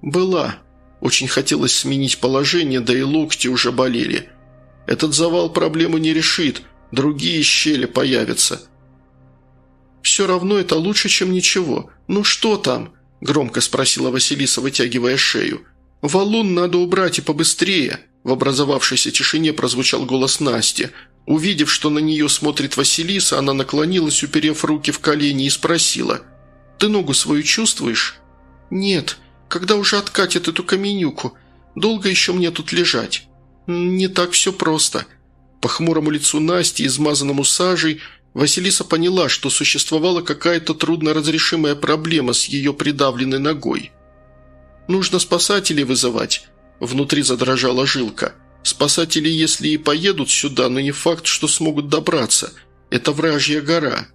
«Была», очень хотелось сменить положение, да и локти уже болели. Этот завал проблему не решит, другие щели появятся. «Все равно это лучше, чем ничего. Ну что там?» – громко спросила Василиса, вытягивая шею. «Валун надо убрать и побыстрее!» В образовавшейся тишине прозвучал голос Насти. Увидев, что на нее смотрит Василиса, она наклонилась, уперев руки в колени, и спросила. «Ты ногу свою чувствуешь?» «Нет», когда уже откатят эту каменюку? Долго еще мне тут лежать?» «Не так все просто». По хмурому лицу Насти, измазанному сажей, Василиса поняла, что существовала какая-то трудноразрешимая проблема с ее придавленной ногой. «Нужно спасателей вызывать», – внутри задрожала жилка. «Спасатели, если и поедут сюда, но не факт, что смогут добраться. Это вражья гора».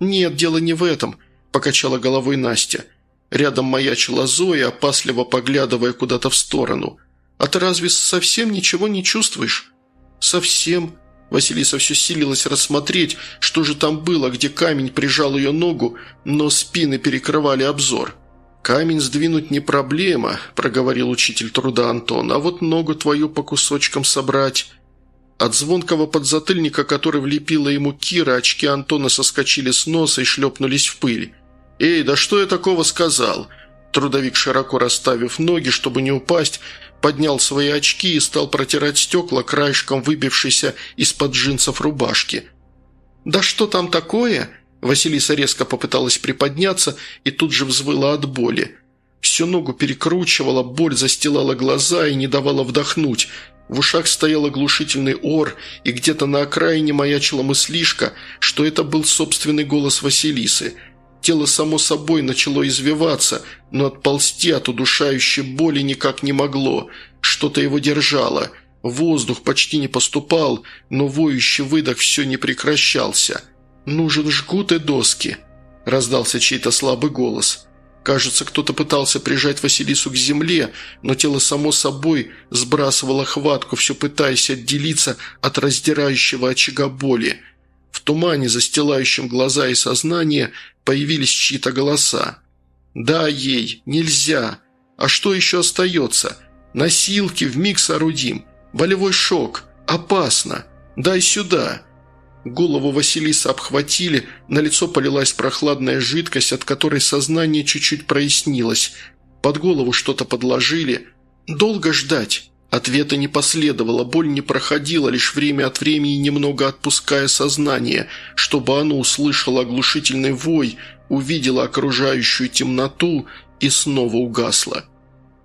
«Нет, дело не в этом», – покачала головой Настя. Рядом маячила Зоя, опасливо поглядывая куда-то в сторону. «А ты разве совсем ничего не чувствуешь?» «Совсем». Василиса все силилась рассмотреть, что же там было, где камень прижал ее ногу, но спины перекрывали обзор. «Камень сдвинуть не проблема», – проговорил учитель труда Антон, «а вот ногу твою по кусочкам собрать...» От звонкого подзатыльника, который влепила ему Кира, очки Антона соскочили с носа и шлепнулись в пыль. «Эй, да что я такого сказал?» Трудовик, широко расставив ноги, чтобы не упасть, поднял свои очки и стал протирать стекла краешком выбившейся из-под джинсов рубашки. «Да что там такое?» Василиса резко попыталась приподняться и тут же взвыла от боли. Всю ногу перекручивала, боль застилала глаза и не давала вдохнуть. В ушах стоял оглушительный ор, и где-то на окраине маячила мыслишка, что это был собственный голос Василисы – Тело само собой начало извиваться, но отползти от удушающей боли никак не могло. Что-то его держало. Воздух почти не поступал, но воющий выдох все не прекращался. «Нужен жгут и доски», – раздался чей-то слабый голос. Кажется, кто-то пытался прижать Василису к земле, но тело само собой сбрасывало хватку, все пытаясь отделиться от раздирающего очага боли – в тумане, застилающем глаза и сознание, появились чьи-то голоса. «Да, ей, нельзя. А что еще остается? Носилки вмиг соорудим. Болевой шок. Опасно. Дай сюда». Голову Василиса обхватили, на лицо полилась прохладная жидкость, от которой сознание чуть-чуть прояснилось. Под голову что-то подложили. «Долго ждать?» Ответа не последовало, боль не проходила, лишь время от времени немного отпуская сознание, чтобы оно услышало оглушительный вой, увидело окружающую темноту и снова угасло.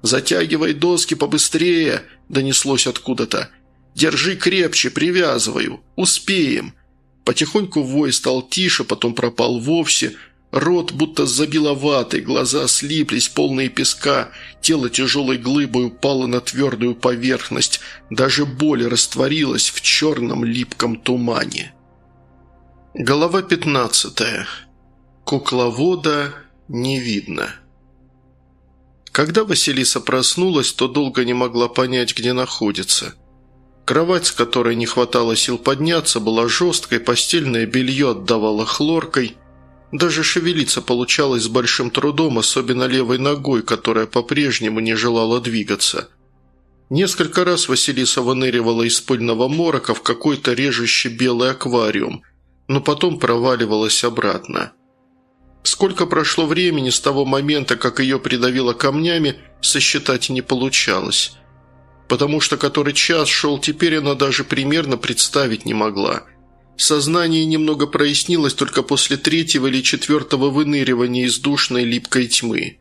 «Затягивай доски побыстрее!» – донеслось откуда-то. «Держи крепче, привязываю. Успеем!» Потихоньку вой стал тише, потом пропал вовсе – Рот будто забило ватой, глаза слиплись, полные песка, тело тяжелой глыбой упало на твердую поверхность, даже боль растворилась в черном липком тумане. Голова пятнадцатая. Кукловода не видно. Когда Василиса проснулась, то долго не могла понять, где находится. Кровать, с которой не хватало сил подняться, была жесткой, постельное белье отдавало хлоркой – даже шевелиться получалось с большим трудом, особенно левой ногой, которая по-прежнему не желала двигаться. Несколько раз Василиса выныривала из пыльного морока в какой-то режущий белый аквариум, но потом проваливалась обратно. Сколько прошло времени с того момента, как ее придавило камнями, сосчитать не получалось. Потому что который час шел теперь, она даже примерно представить не могла – Сознание немного прояснилось только после третьего или четвертого выныривания из душной липкой тьмы.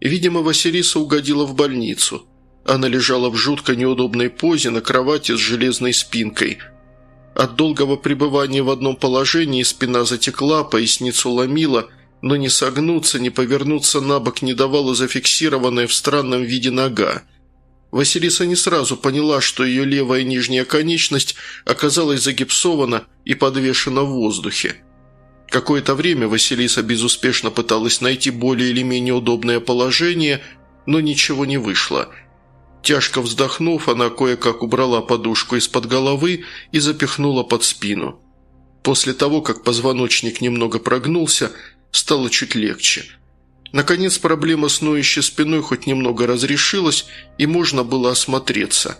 Видимо, Василиса угодила в больницу. Она лежала в жутко неудобной позе на кровати с железной спинкой. От долгого пребывания в одном положении спина затекла, поясницу ломила, но не согнуться, не повернуться на бок не давала зафиксированная в странном виде нога – Василиса не сразу поняла, что ее левая нижняя конечность оказалась загипсована и подвешена в воздухе. Какое-то время Василиса безуспешно пыталась найти более или менее удобное положение, но ничего не вышло. Тяжко вздохнув, она кое-как убрала подушку из-под головы и запихнула под спину. После того, как позвоночник немного прогнулся, стало чуть легче. Наконец проблема с ноющей спиной хоть немного разрешилась, и можно было осмотреться.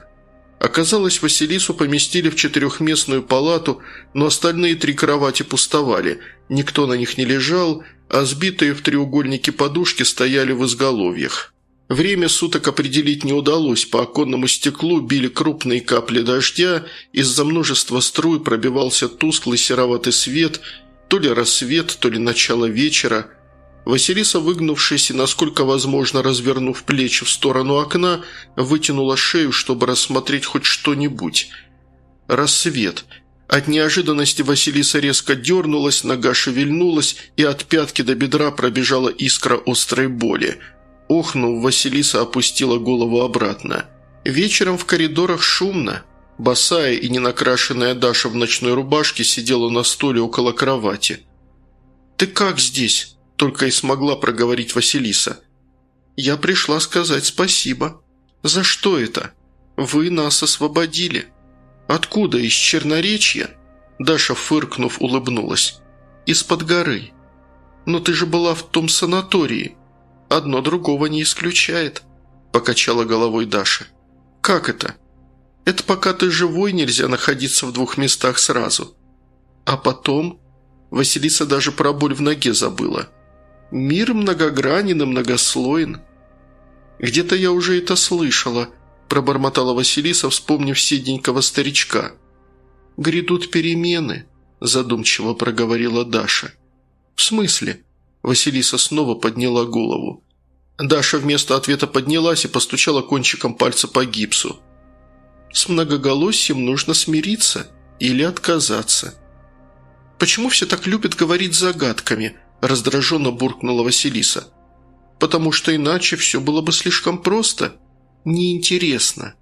Оказалось, Василису поместили в четырехместную палату, но остальные три кровати пустовали, никто на них не лежал, а сбитые в треугольники подушки стояли в изголовьях. Время суток определить не удалось, по оконному стеклу били крупные капли дождя, из-за множества струй пробивался тусклый сероватый свет, то ли рассвет, то ли начало вечера. Василиса, выгнувшись и, насколько возможно, развернув плечи в сторону окна, вытянула шею, чтобы рассмотреть хоть что-нибудь. Рассвет. От неожиданности Василиса резко дернулась, нога шевельнулась, и от пятки до бедра пробежала искра острой боли – Охнув, Василиса опустила голову обратно. Вечером в коридорах шумно. Босая и ненакрашенная Даша в ночной рубашке сидела на стуле около кровати. «Ты как здесь?» – только и смогла проговорить Василиса. «Я пришла сказать спасибо». «За что это?» «Вы нас освободили». «Откуда? Из Черноречья?» Даша, фыркнув, улыбнулась. «Из-под горы». «Но ты же была в том санатории». «Одно другого не исключает», – покачала головой Даша. «Как это?» «Это пока ты живой, нельзя находиться в двух местах сразу». «А потом?» Василиса даже про боль в ноге забыла. «Мир многогранен и многослоен». «Где-то я уже это слышала», – пробормотала Василиса, вспомнив седенького старичка. «Грядут перемены», – задумчиво проговорила Даша. «В смысле?» Василиса снова подняла голову. Даша вместо ответа поднялась и постучала кончиком пальца по гипсу. «С многоголосием нужно смириться или отказаться». «Почему все так любят говорить загадками?» – раздраженно буркнула Василиса. «Потому что иначе все было бы слишком просто. Неинтересно».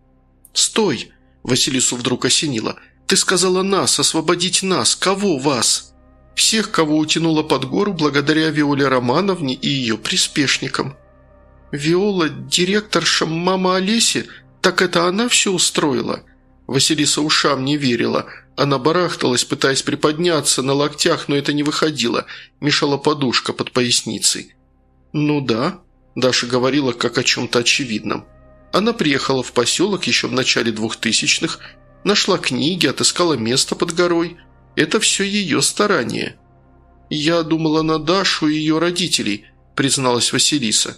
«Стой!» – Василису вдруг осенило. «Ты сказала нас, освободить нас. Кого вас?» Всех, кого утянуло под гору благодаря Виоле Романовне и ее приспешникам. «Виола, директорша, мама Олеси, так это она все устроила?» Василиса ушам не верила. Она барахталась, пытаясь приподняться на локтях, но это не выходило. Мешала подушка под поясницей. «Ну да», – Даша говорила как о чем-то очевидном. Она приехала в поселок еще в начале двухтысячных, нашла книги, отыскала место под горой – это все ее старание». «Я думала на Дашу и ее родителей», – призналась Василиса.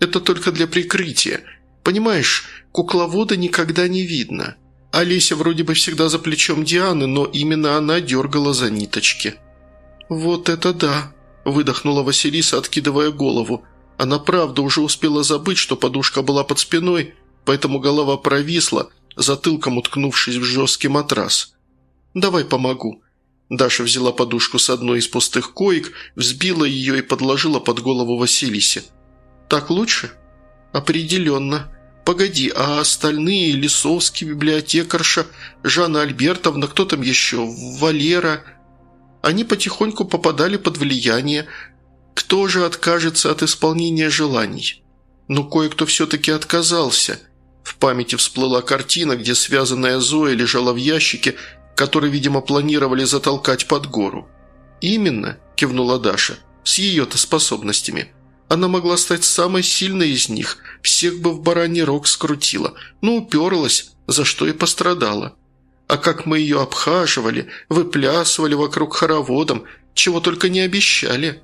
«Это только для прикрытия. Понимаешь, кукловода никогда не видно. Олеся вроде бы всегда за плечом Дианы, но именно она дергала за ниточки». «Вот это да!» – выдохнула Василиса, откидывая голову. Она правда уже успела забыть, что подушка была под спиной, поэтому голова провисла, затылком уткнувшись в жесткий матрас. «Давай помогу. Даша взяла подушку с одной из пустых коек, взбила ее и подложила под голову Василисе. «Так лучше?» «Определенно. Погоди, а остальные – Лисовский, библиотекарша, Жанна Альбертовна, кто там еще, Валера?» Они потихоньку попадали под влияние. Кто же откажется от исполнения желаний? Но кое-кто все-таки отказался. В памяти всплыла картина, где связанная Зоя лежала в ящике который, видимо, планировали затолкать под гору. «Именно», – кивнула Даша, – «с ее-то способностями. Она могла стать самой сильной из них, всех бы в бараний рог скрутила, но уперлась, за что и пострадала. А как мы ее обхаживали, выплясывали вокруг хороводом, чего только не обещали».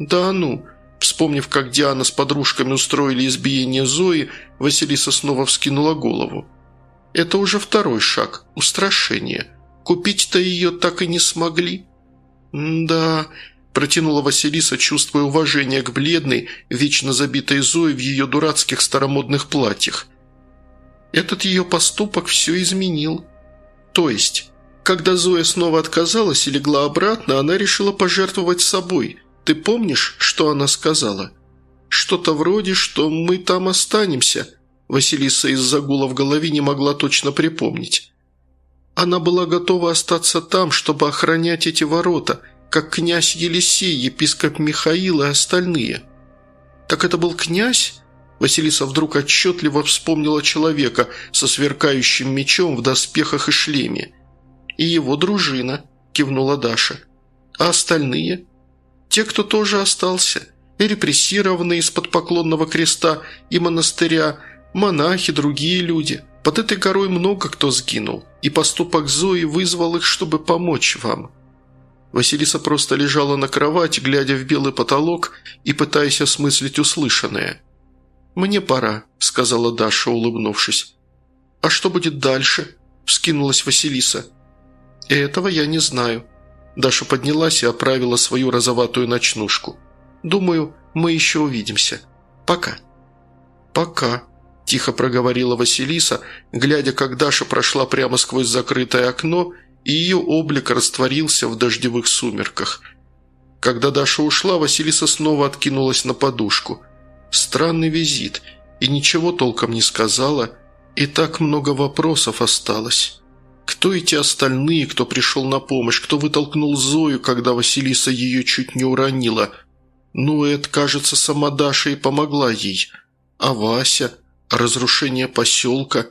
«Да ну», Вспомнив, как Диана с подружками устроили избиение Зои, Василиса снова вскинула голову. «Это уже второй шаг – устрашение. Купить-то ее так и не смогли». «Да», – протянула Василиса, чувствуя уважение к бледной, вечно забитой Зое в ее дурацких старомодных платьях. «Этот ее поступок все изменил. То есть, когда Зоя снова отказалась и легла обратно, она решила пожертвовать собой. Ты помнишь, что она сказала? Что-то вроде, что мы там останемся». Василиса из-за гула в голове не могла точно припомнить. Она была готова остаться там, чтобы охранять эти ворота, как князь Елисей, епископ Михаил и остальные. Так это был князь? Василиса вдруг отчетливо вспомнила человека со сверкающим мечом в доспехах и шлеме. «И его дружина», – кивнула Даша. «А остальные?» «Те, кто тоже остался. И репрессированные из-под поклонного креста и монастыря, монахи, другие люди. Под этой горой много кто сгинул, и поступок Зои вызвал их, чтобы помочь вам». Василиса просто лежала на кровати, глядя в белый потолок и пытаясь осмыслить услышанное. «Мне пора», – сказала Даша, улыбнувшись. «А что будет дальше?» – вскинулась Василиса. «Этого я не знаю». Даша поднялась и оправила свою розоватую ночнушку. «Думаю, мы еще увидимся. Пока». «Пока», – тихо проговорила Василиса, глядя, как Даша прошла прямо сквозь закрытое окно, и ее облик растворился в дождевых сумерках. Когда Даша ушла, Василиса снова откинулась на подушку – Странный визит, и ничего толком не сказала, и так много вопросов осталось. Кто эти остальные, кто пришел на помощь, кто вытолкнул Зою, когда Василиса ее чуть не уронила? Ну, это, кажется, сама Даша и помогла ей. А Вася? Разрушение поселка?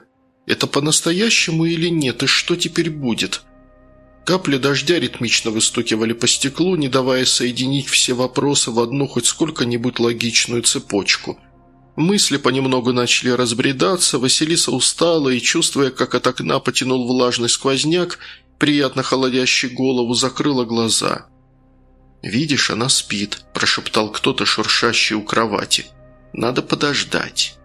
Это по-настоящему или нет, и что теперь будет?» Капли дождя ритмично выстукивали по стеклу, не давая соединить все вопросы в одну хоть сколько-нибудь логичную цепочку. Мысли понемногу начали разбредаться, Василиса устала и, чувствуя, как от окна потянул влажный сквозняк, приятно холодящий голову, закрыла глаза. «Видишь, она спит», – прошептал кто-то, шуршащий у кровати. «Надо подождать».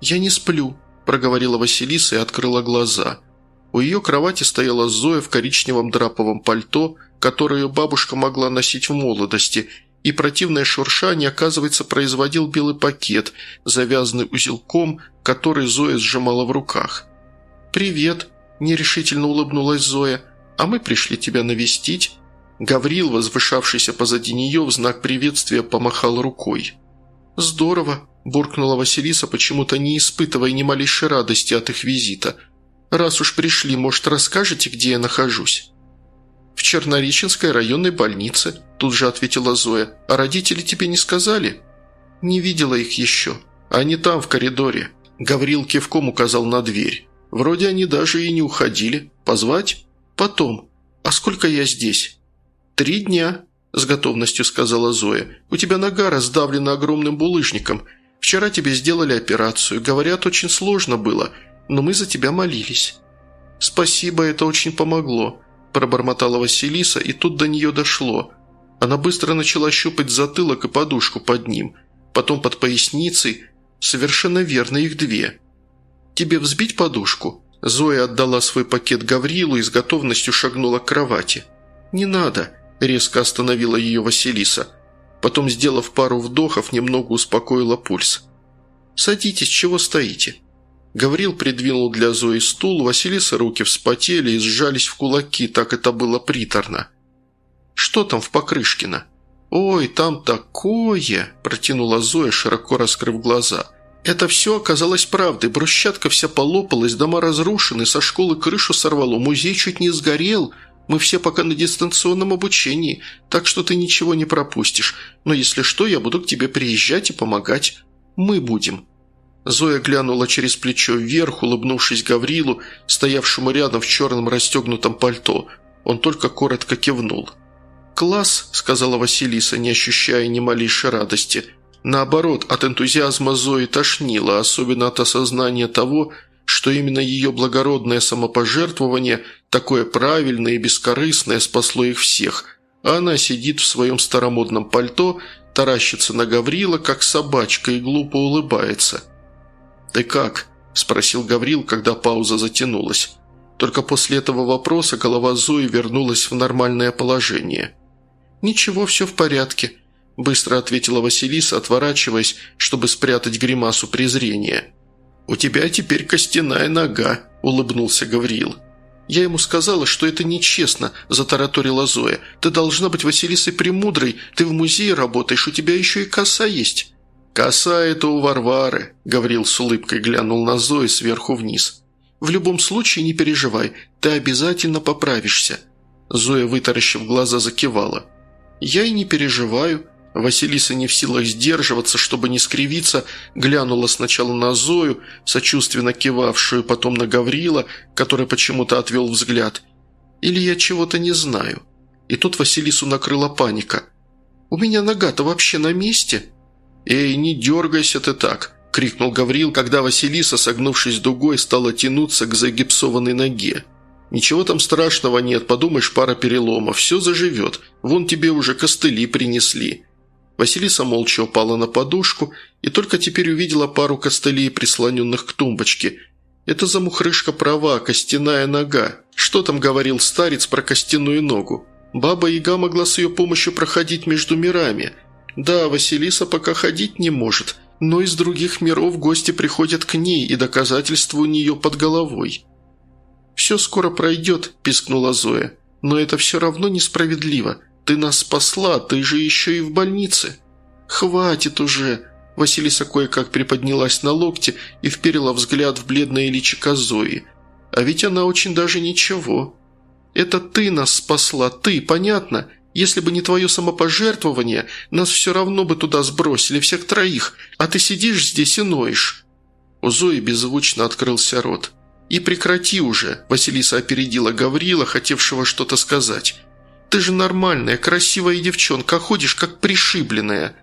«Я не сплю», – проговорила Василиса и открыла глаза – у ее кровати стояла Зоя в коричневом драповом пальто, которое бабушка могла носить в молодости, и противное шуршание, оказывается, производил белый пакет, завязанный узелком, который Зоя сжимала в руках. «Привет», – нерешительно улыбнулась Зоя, – «а мы пришли тебя навестить». Гаврил, возвышавшийся позади нее, в знак приветствия помахал рукой. «Здорово», – буркнула Василиса, почему-то не испытывая ни малейшей радости от их визита – «Раз уж пришли, может, расскажете, где я нахожусь?» «В Чернореченской районной больнице», – тут же ответила Зоя. «А родители тебе не сказали?» «Не видела их еще. Они там, в коридоре». Гаврил кивком указал на дверь. «Вроде они даже и не уходили. Позвать?» «Потом. А сколько я здесь?» «Три дня», – с готовностью сказала Зоя. «У тебя нога раздавлена огромным булыжником. Вчера тебе сделали операцию. Говорят, очень сложно было но мы за тебя молились». «Спасибо, это очень помогло», – пробормотала Василиса, и тут до нее дошло. Она быстро начала щупать затылок и подушку под ним, потом под поясницей. Совершенно верно, их две. «Тебе взбить подушку?» Зоя отдала свой пакет Гаврилу и с готовностью шагнула к кровати. «Не надо», – резко остановила ее Василиса. Потом, сделав пару вдохов, немного успокоила пульс. «Садитесь, чего стоите?» Гаврил придвинул для Зои стул, Василиса руки вспотели и сжались в кулаки, так это было приторно. «Что там в Покрышкино?» «Ой, там такое!» – протянула Зоя, широко раскрыв глаза. «Это все оказалось правдой. Брусчатка вся полопалась, дома разрушены, со школы крышу сорвало, музей чуть не сгорел. Мы все пока на дистанционном обучении, так что ты ничего не пропустишь. Но если что, я буду к тебе приезжать и помогать. Мы будем». Зоя глянула через плечо вверх, улыбнувшись Гаврилу, стоявшему рядом в черном расстегнутом пальто. Он только коротко кивнул. «Класс», – сказала Василиса, не ощущая ни малейшей радости. Наоборот, от энтузиазма Зои тошнило, особенно от осознания того, что именно ее благородное самопожертвование, такое правильное и бескорыстное, спасло их всех, а она сидит в своем старомодном пальто, таращится на Гаврила, как собачка, и глупо улыбается – «Ты как?» – спросил Гаврил, когда пауза затянулась. Только после этого вопроса голова Зои вернулась в нормальное положение. «Ничего, все в порядке», – быстро ответила Василиса, отворачиваясь, чтобы спрятать гримасу презрения. «У тебя теперь костяная нога», – улыбнулся Гавриил. «Я ему сказала, что это нечестно», – затараторила Зоя. «Ты должна быть Василисой Премудрой, ты в музее работаешь, у тебя еще и коса есть». «Коса это у Варвары», – Гаврил с улыбкой глянул на Зои сверху вниз. «В любом случае не переживай, ты обязательно поправишься». Зоя, вытаращив глаза, закивала. «Я и не переживаю. Василиса не в силах сдерживаться, чтобы не скривиться, глянула сначала на Зою, сочувственно кивавшую, потом на Гаврила, который почему-то отвел взгляд. «Или я чего-то не знаю?» И тут Василису накрыла паника. «У меня нога-то вообще на месте?» «Эй, не дергайся ты так!» – крикнул Гаврил, когда Василиса, согнувшись дугой, стала тянуться к загипсованной ноге. «Ничего там страшного нет, подумаешь, пара переломов, все заживет, вон тебе уже костыли принесли». Василиса молча упала на подушку и только теперь увидела пару костылей, прислоненных к тумбочке. «Это замухрышка права, костяная нога. Что там говорил старец про костяную ногу? Баба Яга могла с ее помощью проходить между мирами. Да, Василиса пока ходить не может, но из других миров гости приходят к ней, и доказательства у нее под головой». «Все скоро пройдет», – пискнула Зоя. «Но это все равно несправедливо. Ты нас спасла, ты же еще и в больнице». «Хватит уже!» Василиса кое-как приподнялась на локте и вперила взгляд в бледное личико Зои. «А ведь она очень даже ничего. Это ты нас спасла, ты, понятно? Если бы не твое самопожертвование, нас все равно бы туда сбросили, всех троих, а ты сидишь здесь и ноешь». У Зои беззвучно открылся рот. «И прекрати уже», – Василиса опередила Гаврила, хотевшего что-то сказать. «Ты же нормальная, красивая девчонка, ходишь как пришибленная».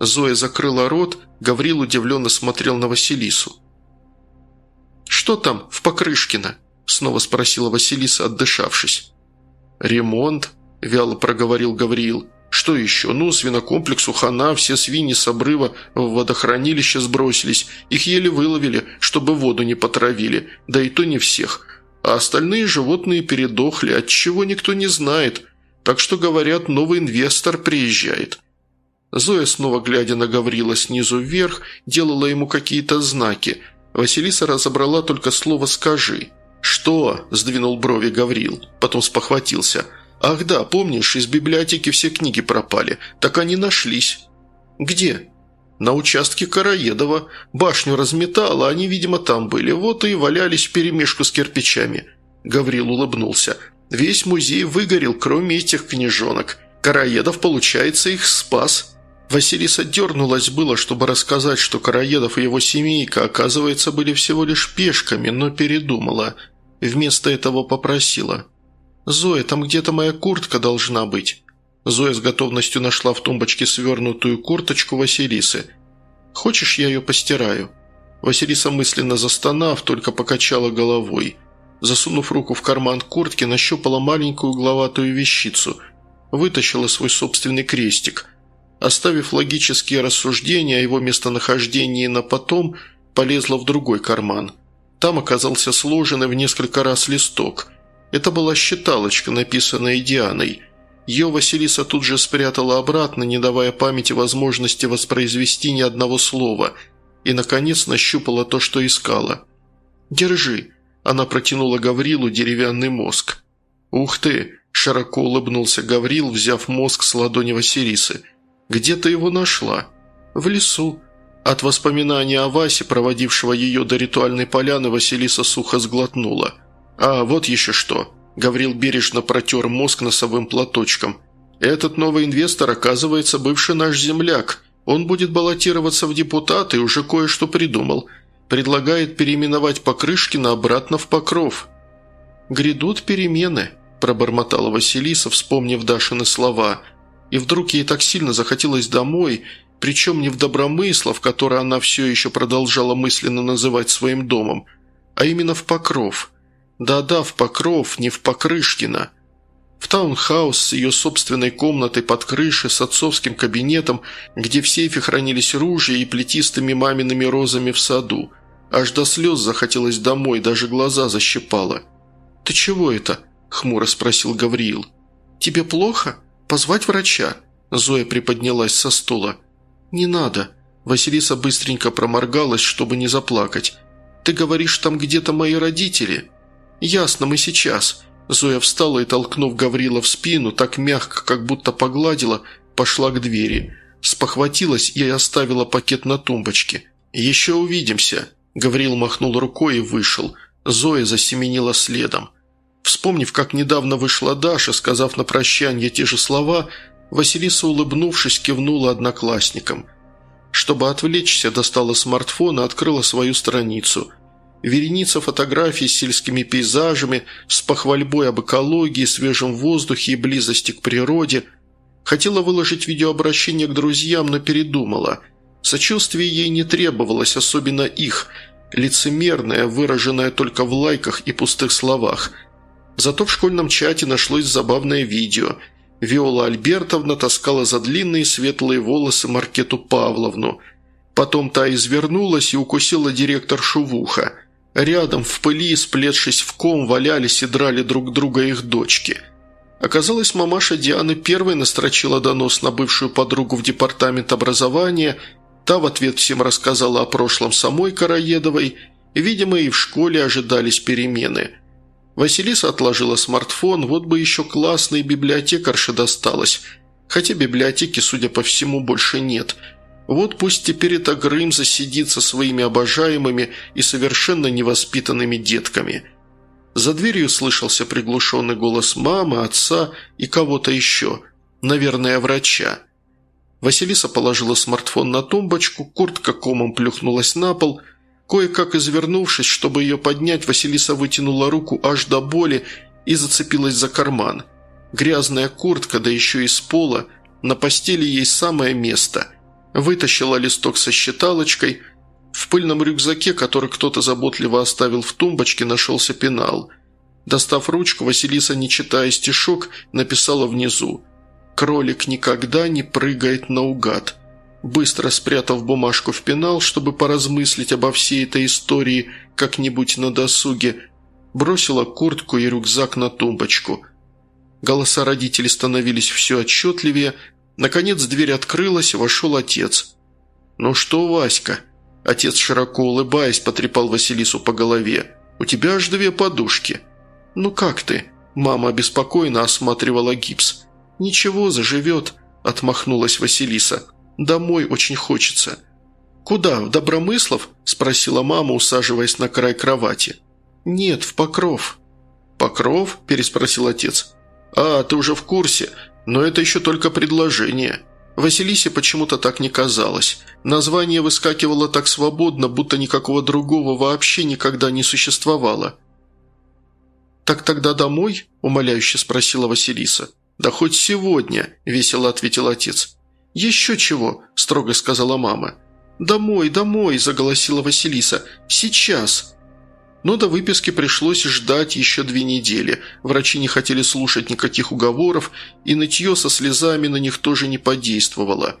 Зоя закрыла рот, Гаврил удивленно смотрел на Василису. «Что там в Покрышкино?» – снова спросила Василиса, отдышавшись. «Ремонт», – вяло проговорил Гавриил. «Что еще? Ну, свинокомплексу хана, все свиньи с обрыва в водохранилище сбросились. Их еле выловили, чтобы воду не потравили, да и то не всех а остальные животные передохли, от чего никто не знает. Так что, говорят, новый инвестор приезжает». Зоя, снова глядя на Гаврила снизу вверх, делала ему какие-то знаки. Василиса разобрала только слово «скажи». «Что?» – сдвинул брови Гаврил, потом спохватился. «Ах да, помнишь, из библиотеки все книги пропали, так они нашлись». «Где?» «На участке Караедова. Башню разметало, они, видимо, там были. Вот и валялись в перемешку с кирпичами». Гаврил улыбнулся. «Весь музей выгорел, кроме этих книжонок. Караедов, получается, их спас». Василиса дернулась было, чтобы рассказать, что Караедов и его семейка, оказывается, были всего лишь пешками, но передумала. Вместо этого попросила. «Зоя, там где-то моя куртка должна быть». Зоя с готовностью нашла в тумбочке свернутую курточку Василисы. «Хочешь, я ее постираю?» Василиса, мысленно застонав, только покачала головой. Засунув руку в карман куртки, нащупала маленькую угловатую вещицу. Вытащила свой собственный крестик. Оставив логические рассуждения о его местонахождении на потом, полезла в другой карман. Там оказался сложенный в несколько раз листок. Это была считалочка, написанная Дианой – ее Василиса тут же спрятала обратно, не давая памяти возможности воспроизвести ни одного слова, и, наконец, нащупала то, что искала. «Держи», – она протянула Гаврилу деревянный мозг. «Ух ты!» – широко улыбнулся Гаврил, взяв мозг с ладони Василисы. «Где ты его нашла?» «В лесу». От воспоминания о Васе, проводившего ее до ритуальной поляны, Василиса сухо сглотнула. «А, вот еще что!» Гаврил бережно протер мозг носовым платочком. «Этот новый инвестор, оказывается, бывший наш земляк. Он будет баллотироваться в депутаты и уже кое-что придумал. Предлагает переименовать Покрышкина обратно в Покров». «Грядут перемены», – пробормотала Василиса, вспомнив Дашины слова. И вдруг ей так сильно захотелось домой, причем не в Добромыслов, который она все еще продолжала мысленно называть своим домом, а именно в Покров – да-да, в Покров, не в Покрышкино. В таунхаус с ее собственной комнатой под крышей, с отцовским кабинетом, где в сейфе хранились ружья и плетистыми мамиными розами в саду. Аж до слез захотелось домой, даже глаза защипало. «Ты чего это?» – хмуро спросил Гавриил. «Тебе плохо? Позвать врача?» Зоя приподнялась со стула. «Не надо». Василиса быстренько проморгалась, чтобы не заплакать. «Ты говоришь, там где-то мои родители?» «Ясно, мы сейчас». Зоя встала и, толкнув Гаврила в спину, так мягко, как будто погладила, пошла к двери. Спохватилась и оставила пакет на тумбочке. «Еще увидимся». Гаврил махнул рукой и вышел. Зоя засеменила следом. Вспомнив, как недавно вышла Даша, сказав на прощание те же слова, Василиса, улыбнувшись, кивнула одноклассникам. Чтобы отвлечься, достала смартфон и открыла свою страницу. Вереница фотографий с сельскими пейзажами, с похвальбой об экологии, свежем воздухе и близости к природе. Хотела выложить видеообращение к друзьям, но передумала. Сочувствие ей не требовалось, особенно их, лицемерное, выраженное только в лайках и пустых словах. Зато в школьном чате нашлось забавное видео – Виола Альбертовна таскала за длинные светлые волосы Маркету Павловну. Потом та извернулась и укусила директор Шувуха. Рядом, в пыли, сплетшись в ком, валялись и драли друг друга их дочки. Оказалось, мамаша Дианы первой настрочила донос на бывшую подругу в департамент образования, та в ответ всем рассказала о прошлом самой Караедовой, видимо, и в школе ожидались перемены – Василиса отложила смартфон, вот бы еще классной библиотекарше досталось. Хотя библиотеки, судя по всему, больше нет. Вот пусть теперь эта Грым засидит со своими обожаемыми и совершенно невоспитанными детками. За дверью слышался приглушенный голос мамы, отца и кого-то еще. Наверное, врача. Василиса положила смартфон на тумбочку, куртка комом плюхнулась на пол – Кое-как извернувшись, чтобы ее поднять, Василиса вытянула руку аж до боли и зацепилась за карман. Грязная куртка, да еще и с пола, на постели ей самое место. Вытащила листок со считалочкой. В пыльном рюкзаке, который кто-то заботливо оставил в тумбочке, нашелся пенал. Достав ручку, Василиса, не читая стишок, написала внизу «Кролик никогда не прыгает наугад». Быстро спрятав бумажку в пенал, чтобы поразмыслить обо всей этой истории как-нибудь на досуге, бросила куртку и рюкзак на тумбочку. Голоса родителей становились все отчетливее. Наконец дверь открылась, вошел отец. «Ну что, Васька?» Отец, широко улыбаясь, потрепал Василису по голове. «У тебя аж две подушки». «Ну как ты?» Мама обеспокоенно осматривала гипс. «Ничего, заживет», – отмахнулась Василиса. Домой очень хочется». «Куда, в Добромыслов?» – спросила мама, усаживаясь на край кровати. «Нет, в Покров». «Покров?» – переспросил отец. «А, ты уже в курсе, но это еще только предложение». Василисе почему-то так не казалось. Название выскакивало так свободно, будто никакого другого вообще никогда не существовало. «Так тогда домой?» – умоляюще спросила Василиса. «Да хоть сегодня», – весело ответил отец. «Еще чего?» – строго сказала мама. «Домой, домой!» – заголосила Василиса. «Сейчас!» Но до выписки пришлось ждать еще две недели. Врачи не хотели слушать никаких уговоров, и нытье со слезами на них тоже не подействовало.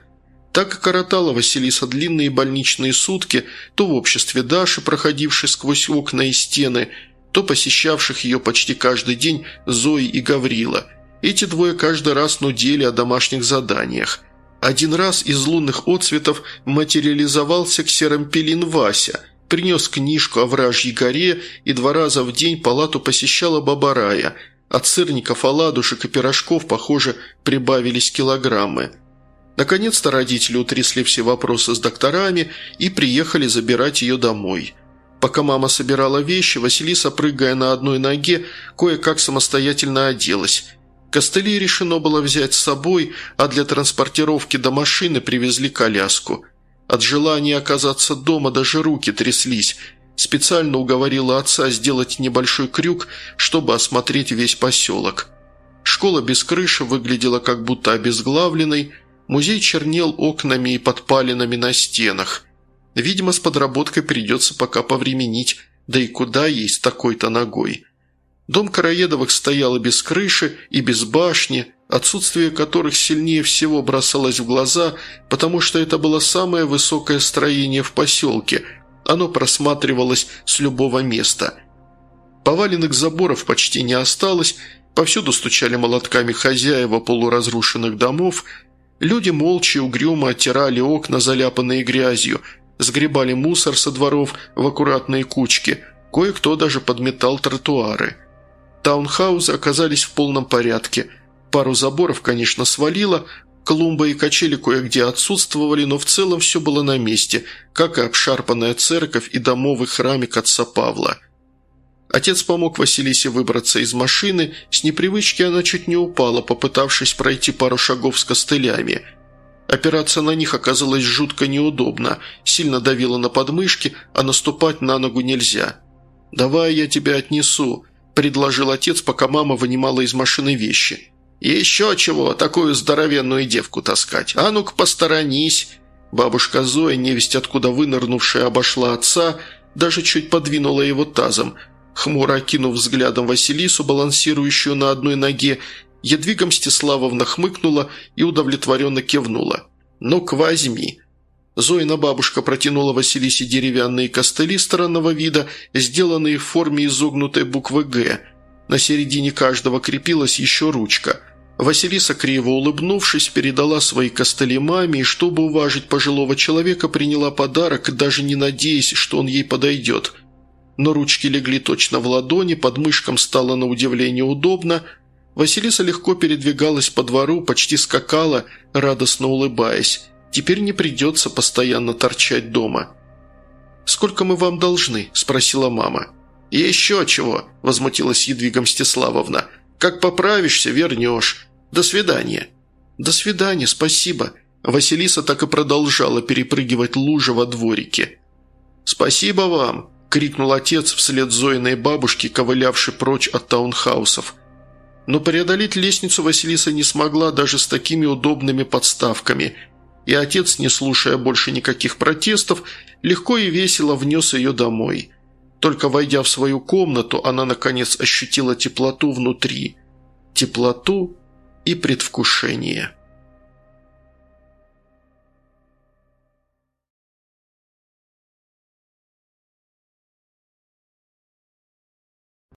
Так и коротала Василиса длинные больничные сутки, то в обществе Даши, проходившей сквозь окна и стены, то посещавших ее почти каждый день Зои и Гаврила. Эти двое каждый раз нудели о домашних заданиях – один раз из лунных отцветов материализовался ксеромпелин Вася, принес книжку о вражьей горе и два раза в день палату посещала Бабарая. От сырников, оладушек и пирожков, похоже, прибавились килограммы. Наконец-то родители утрясли все вопросы с докторами и приехали забирать ее домой. Пока мама собирала вещи, Василиса, прыгая на одной ноге, кое-как самостоятельно оделась – Костыли решено было взять с собой, а для транспортировки до машины привезли коляску. От желания оказаться дома даже руки тряслись. Специально уговорила отца сделать небольшой крюк, чтобы осмотреть весь поселок. Школа без крыши выглядела как будто обезглавленной, музей чернел окнами и подпалинами на стенах. Видимо, с подработкой придется пока повременить, да и куда ей с такой-то ногой. Дом Караедовых стоял и без крыши, и без башни, отсутствие которых сильнее всего бросалось в глаза, потому что это было самое высокое строение в поселке, оно просматривалось с любого места. Поваленных заборов почти не осталось, повсюду стучали молотками хозяева полуразрушенных домов, люди молча и угрюмо оттирали окна, заляпанные грязью, сгребали мусор со дворов в аккуратные кучки, кое-кто даже подметал тротуары – Таунхаузы оказались в полном порядке. Пару заборов, конечно, свалило, клумба и качели кое-где отсутствовали, но в целом все было на месте, как и обшарпанная церковь и домовый храмик отца Павла. Отец помог Василисе выбраться из машины. С непривычки она чуть не упала, попытавшись пройти пару шагов с костылями. Опираться на них оказалось жутко неудобно, сильно давило на подмышки, а наступать на ногу нельзя. «Давай я тебя отнесу», – предложил отец, пока мама вынимала из машины вещи. «Еще чего, такую здоровенную девку таскать? А ну-ка посторонись!» Бабушка Зоя, невесть откуда вынырнувшая, обошла отца, даже чуть подвинула его тазом. Хмуро окинув взглядом Василису, балансирующую на одной ноге, Едвига Мстиславовна хмыкнула и удовлетворенно кивнула. «Ну-ка, возьми». Зоина бабушка протянула Василисе деревянные костыли странного вида, сделанные в форме изогнутой буквы «Г». На середине каждого крепилась еще ручка – Василиса, криво улыбнувшись, передала свои костыли маме и, чтобы уважить пожилого человека, приняла подарок, даже не надеясь, что он ей подойдет. Но ручки легли точно в ладони, под мышкам стало на удивление удобно. Василиса легко передвигалась по двору, почти скакала, радостно улыбаясь. Теперь не придется постоянно торчать дома. «Сколько мы вам должны?» – спросила мама. «Еще чего!» – возмутилась Едвига Мстиславовна – как поправишься, вернешь. До свидания». «До свидания, спасибо». Василиса так и продолжала перепрыгивать лужи во дворике. «Спасибо вам!» – крикнул отец вслед Зоиной бабушке, ковылявшей прочь от таунхаусов. Но преодолеть лестницу Василиса не смогла даже с такими удобными подставками, и отец, не слушая больше никаких протестов, легко и весело внес ее домой. Только войдя в свою комнату, она, наконец, ощутила теплоту внутри. Теплоту и предвкушение.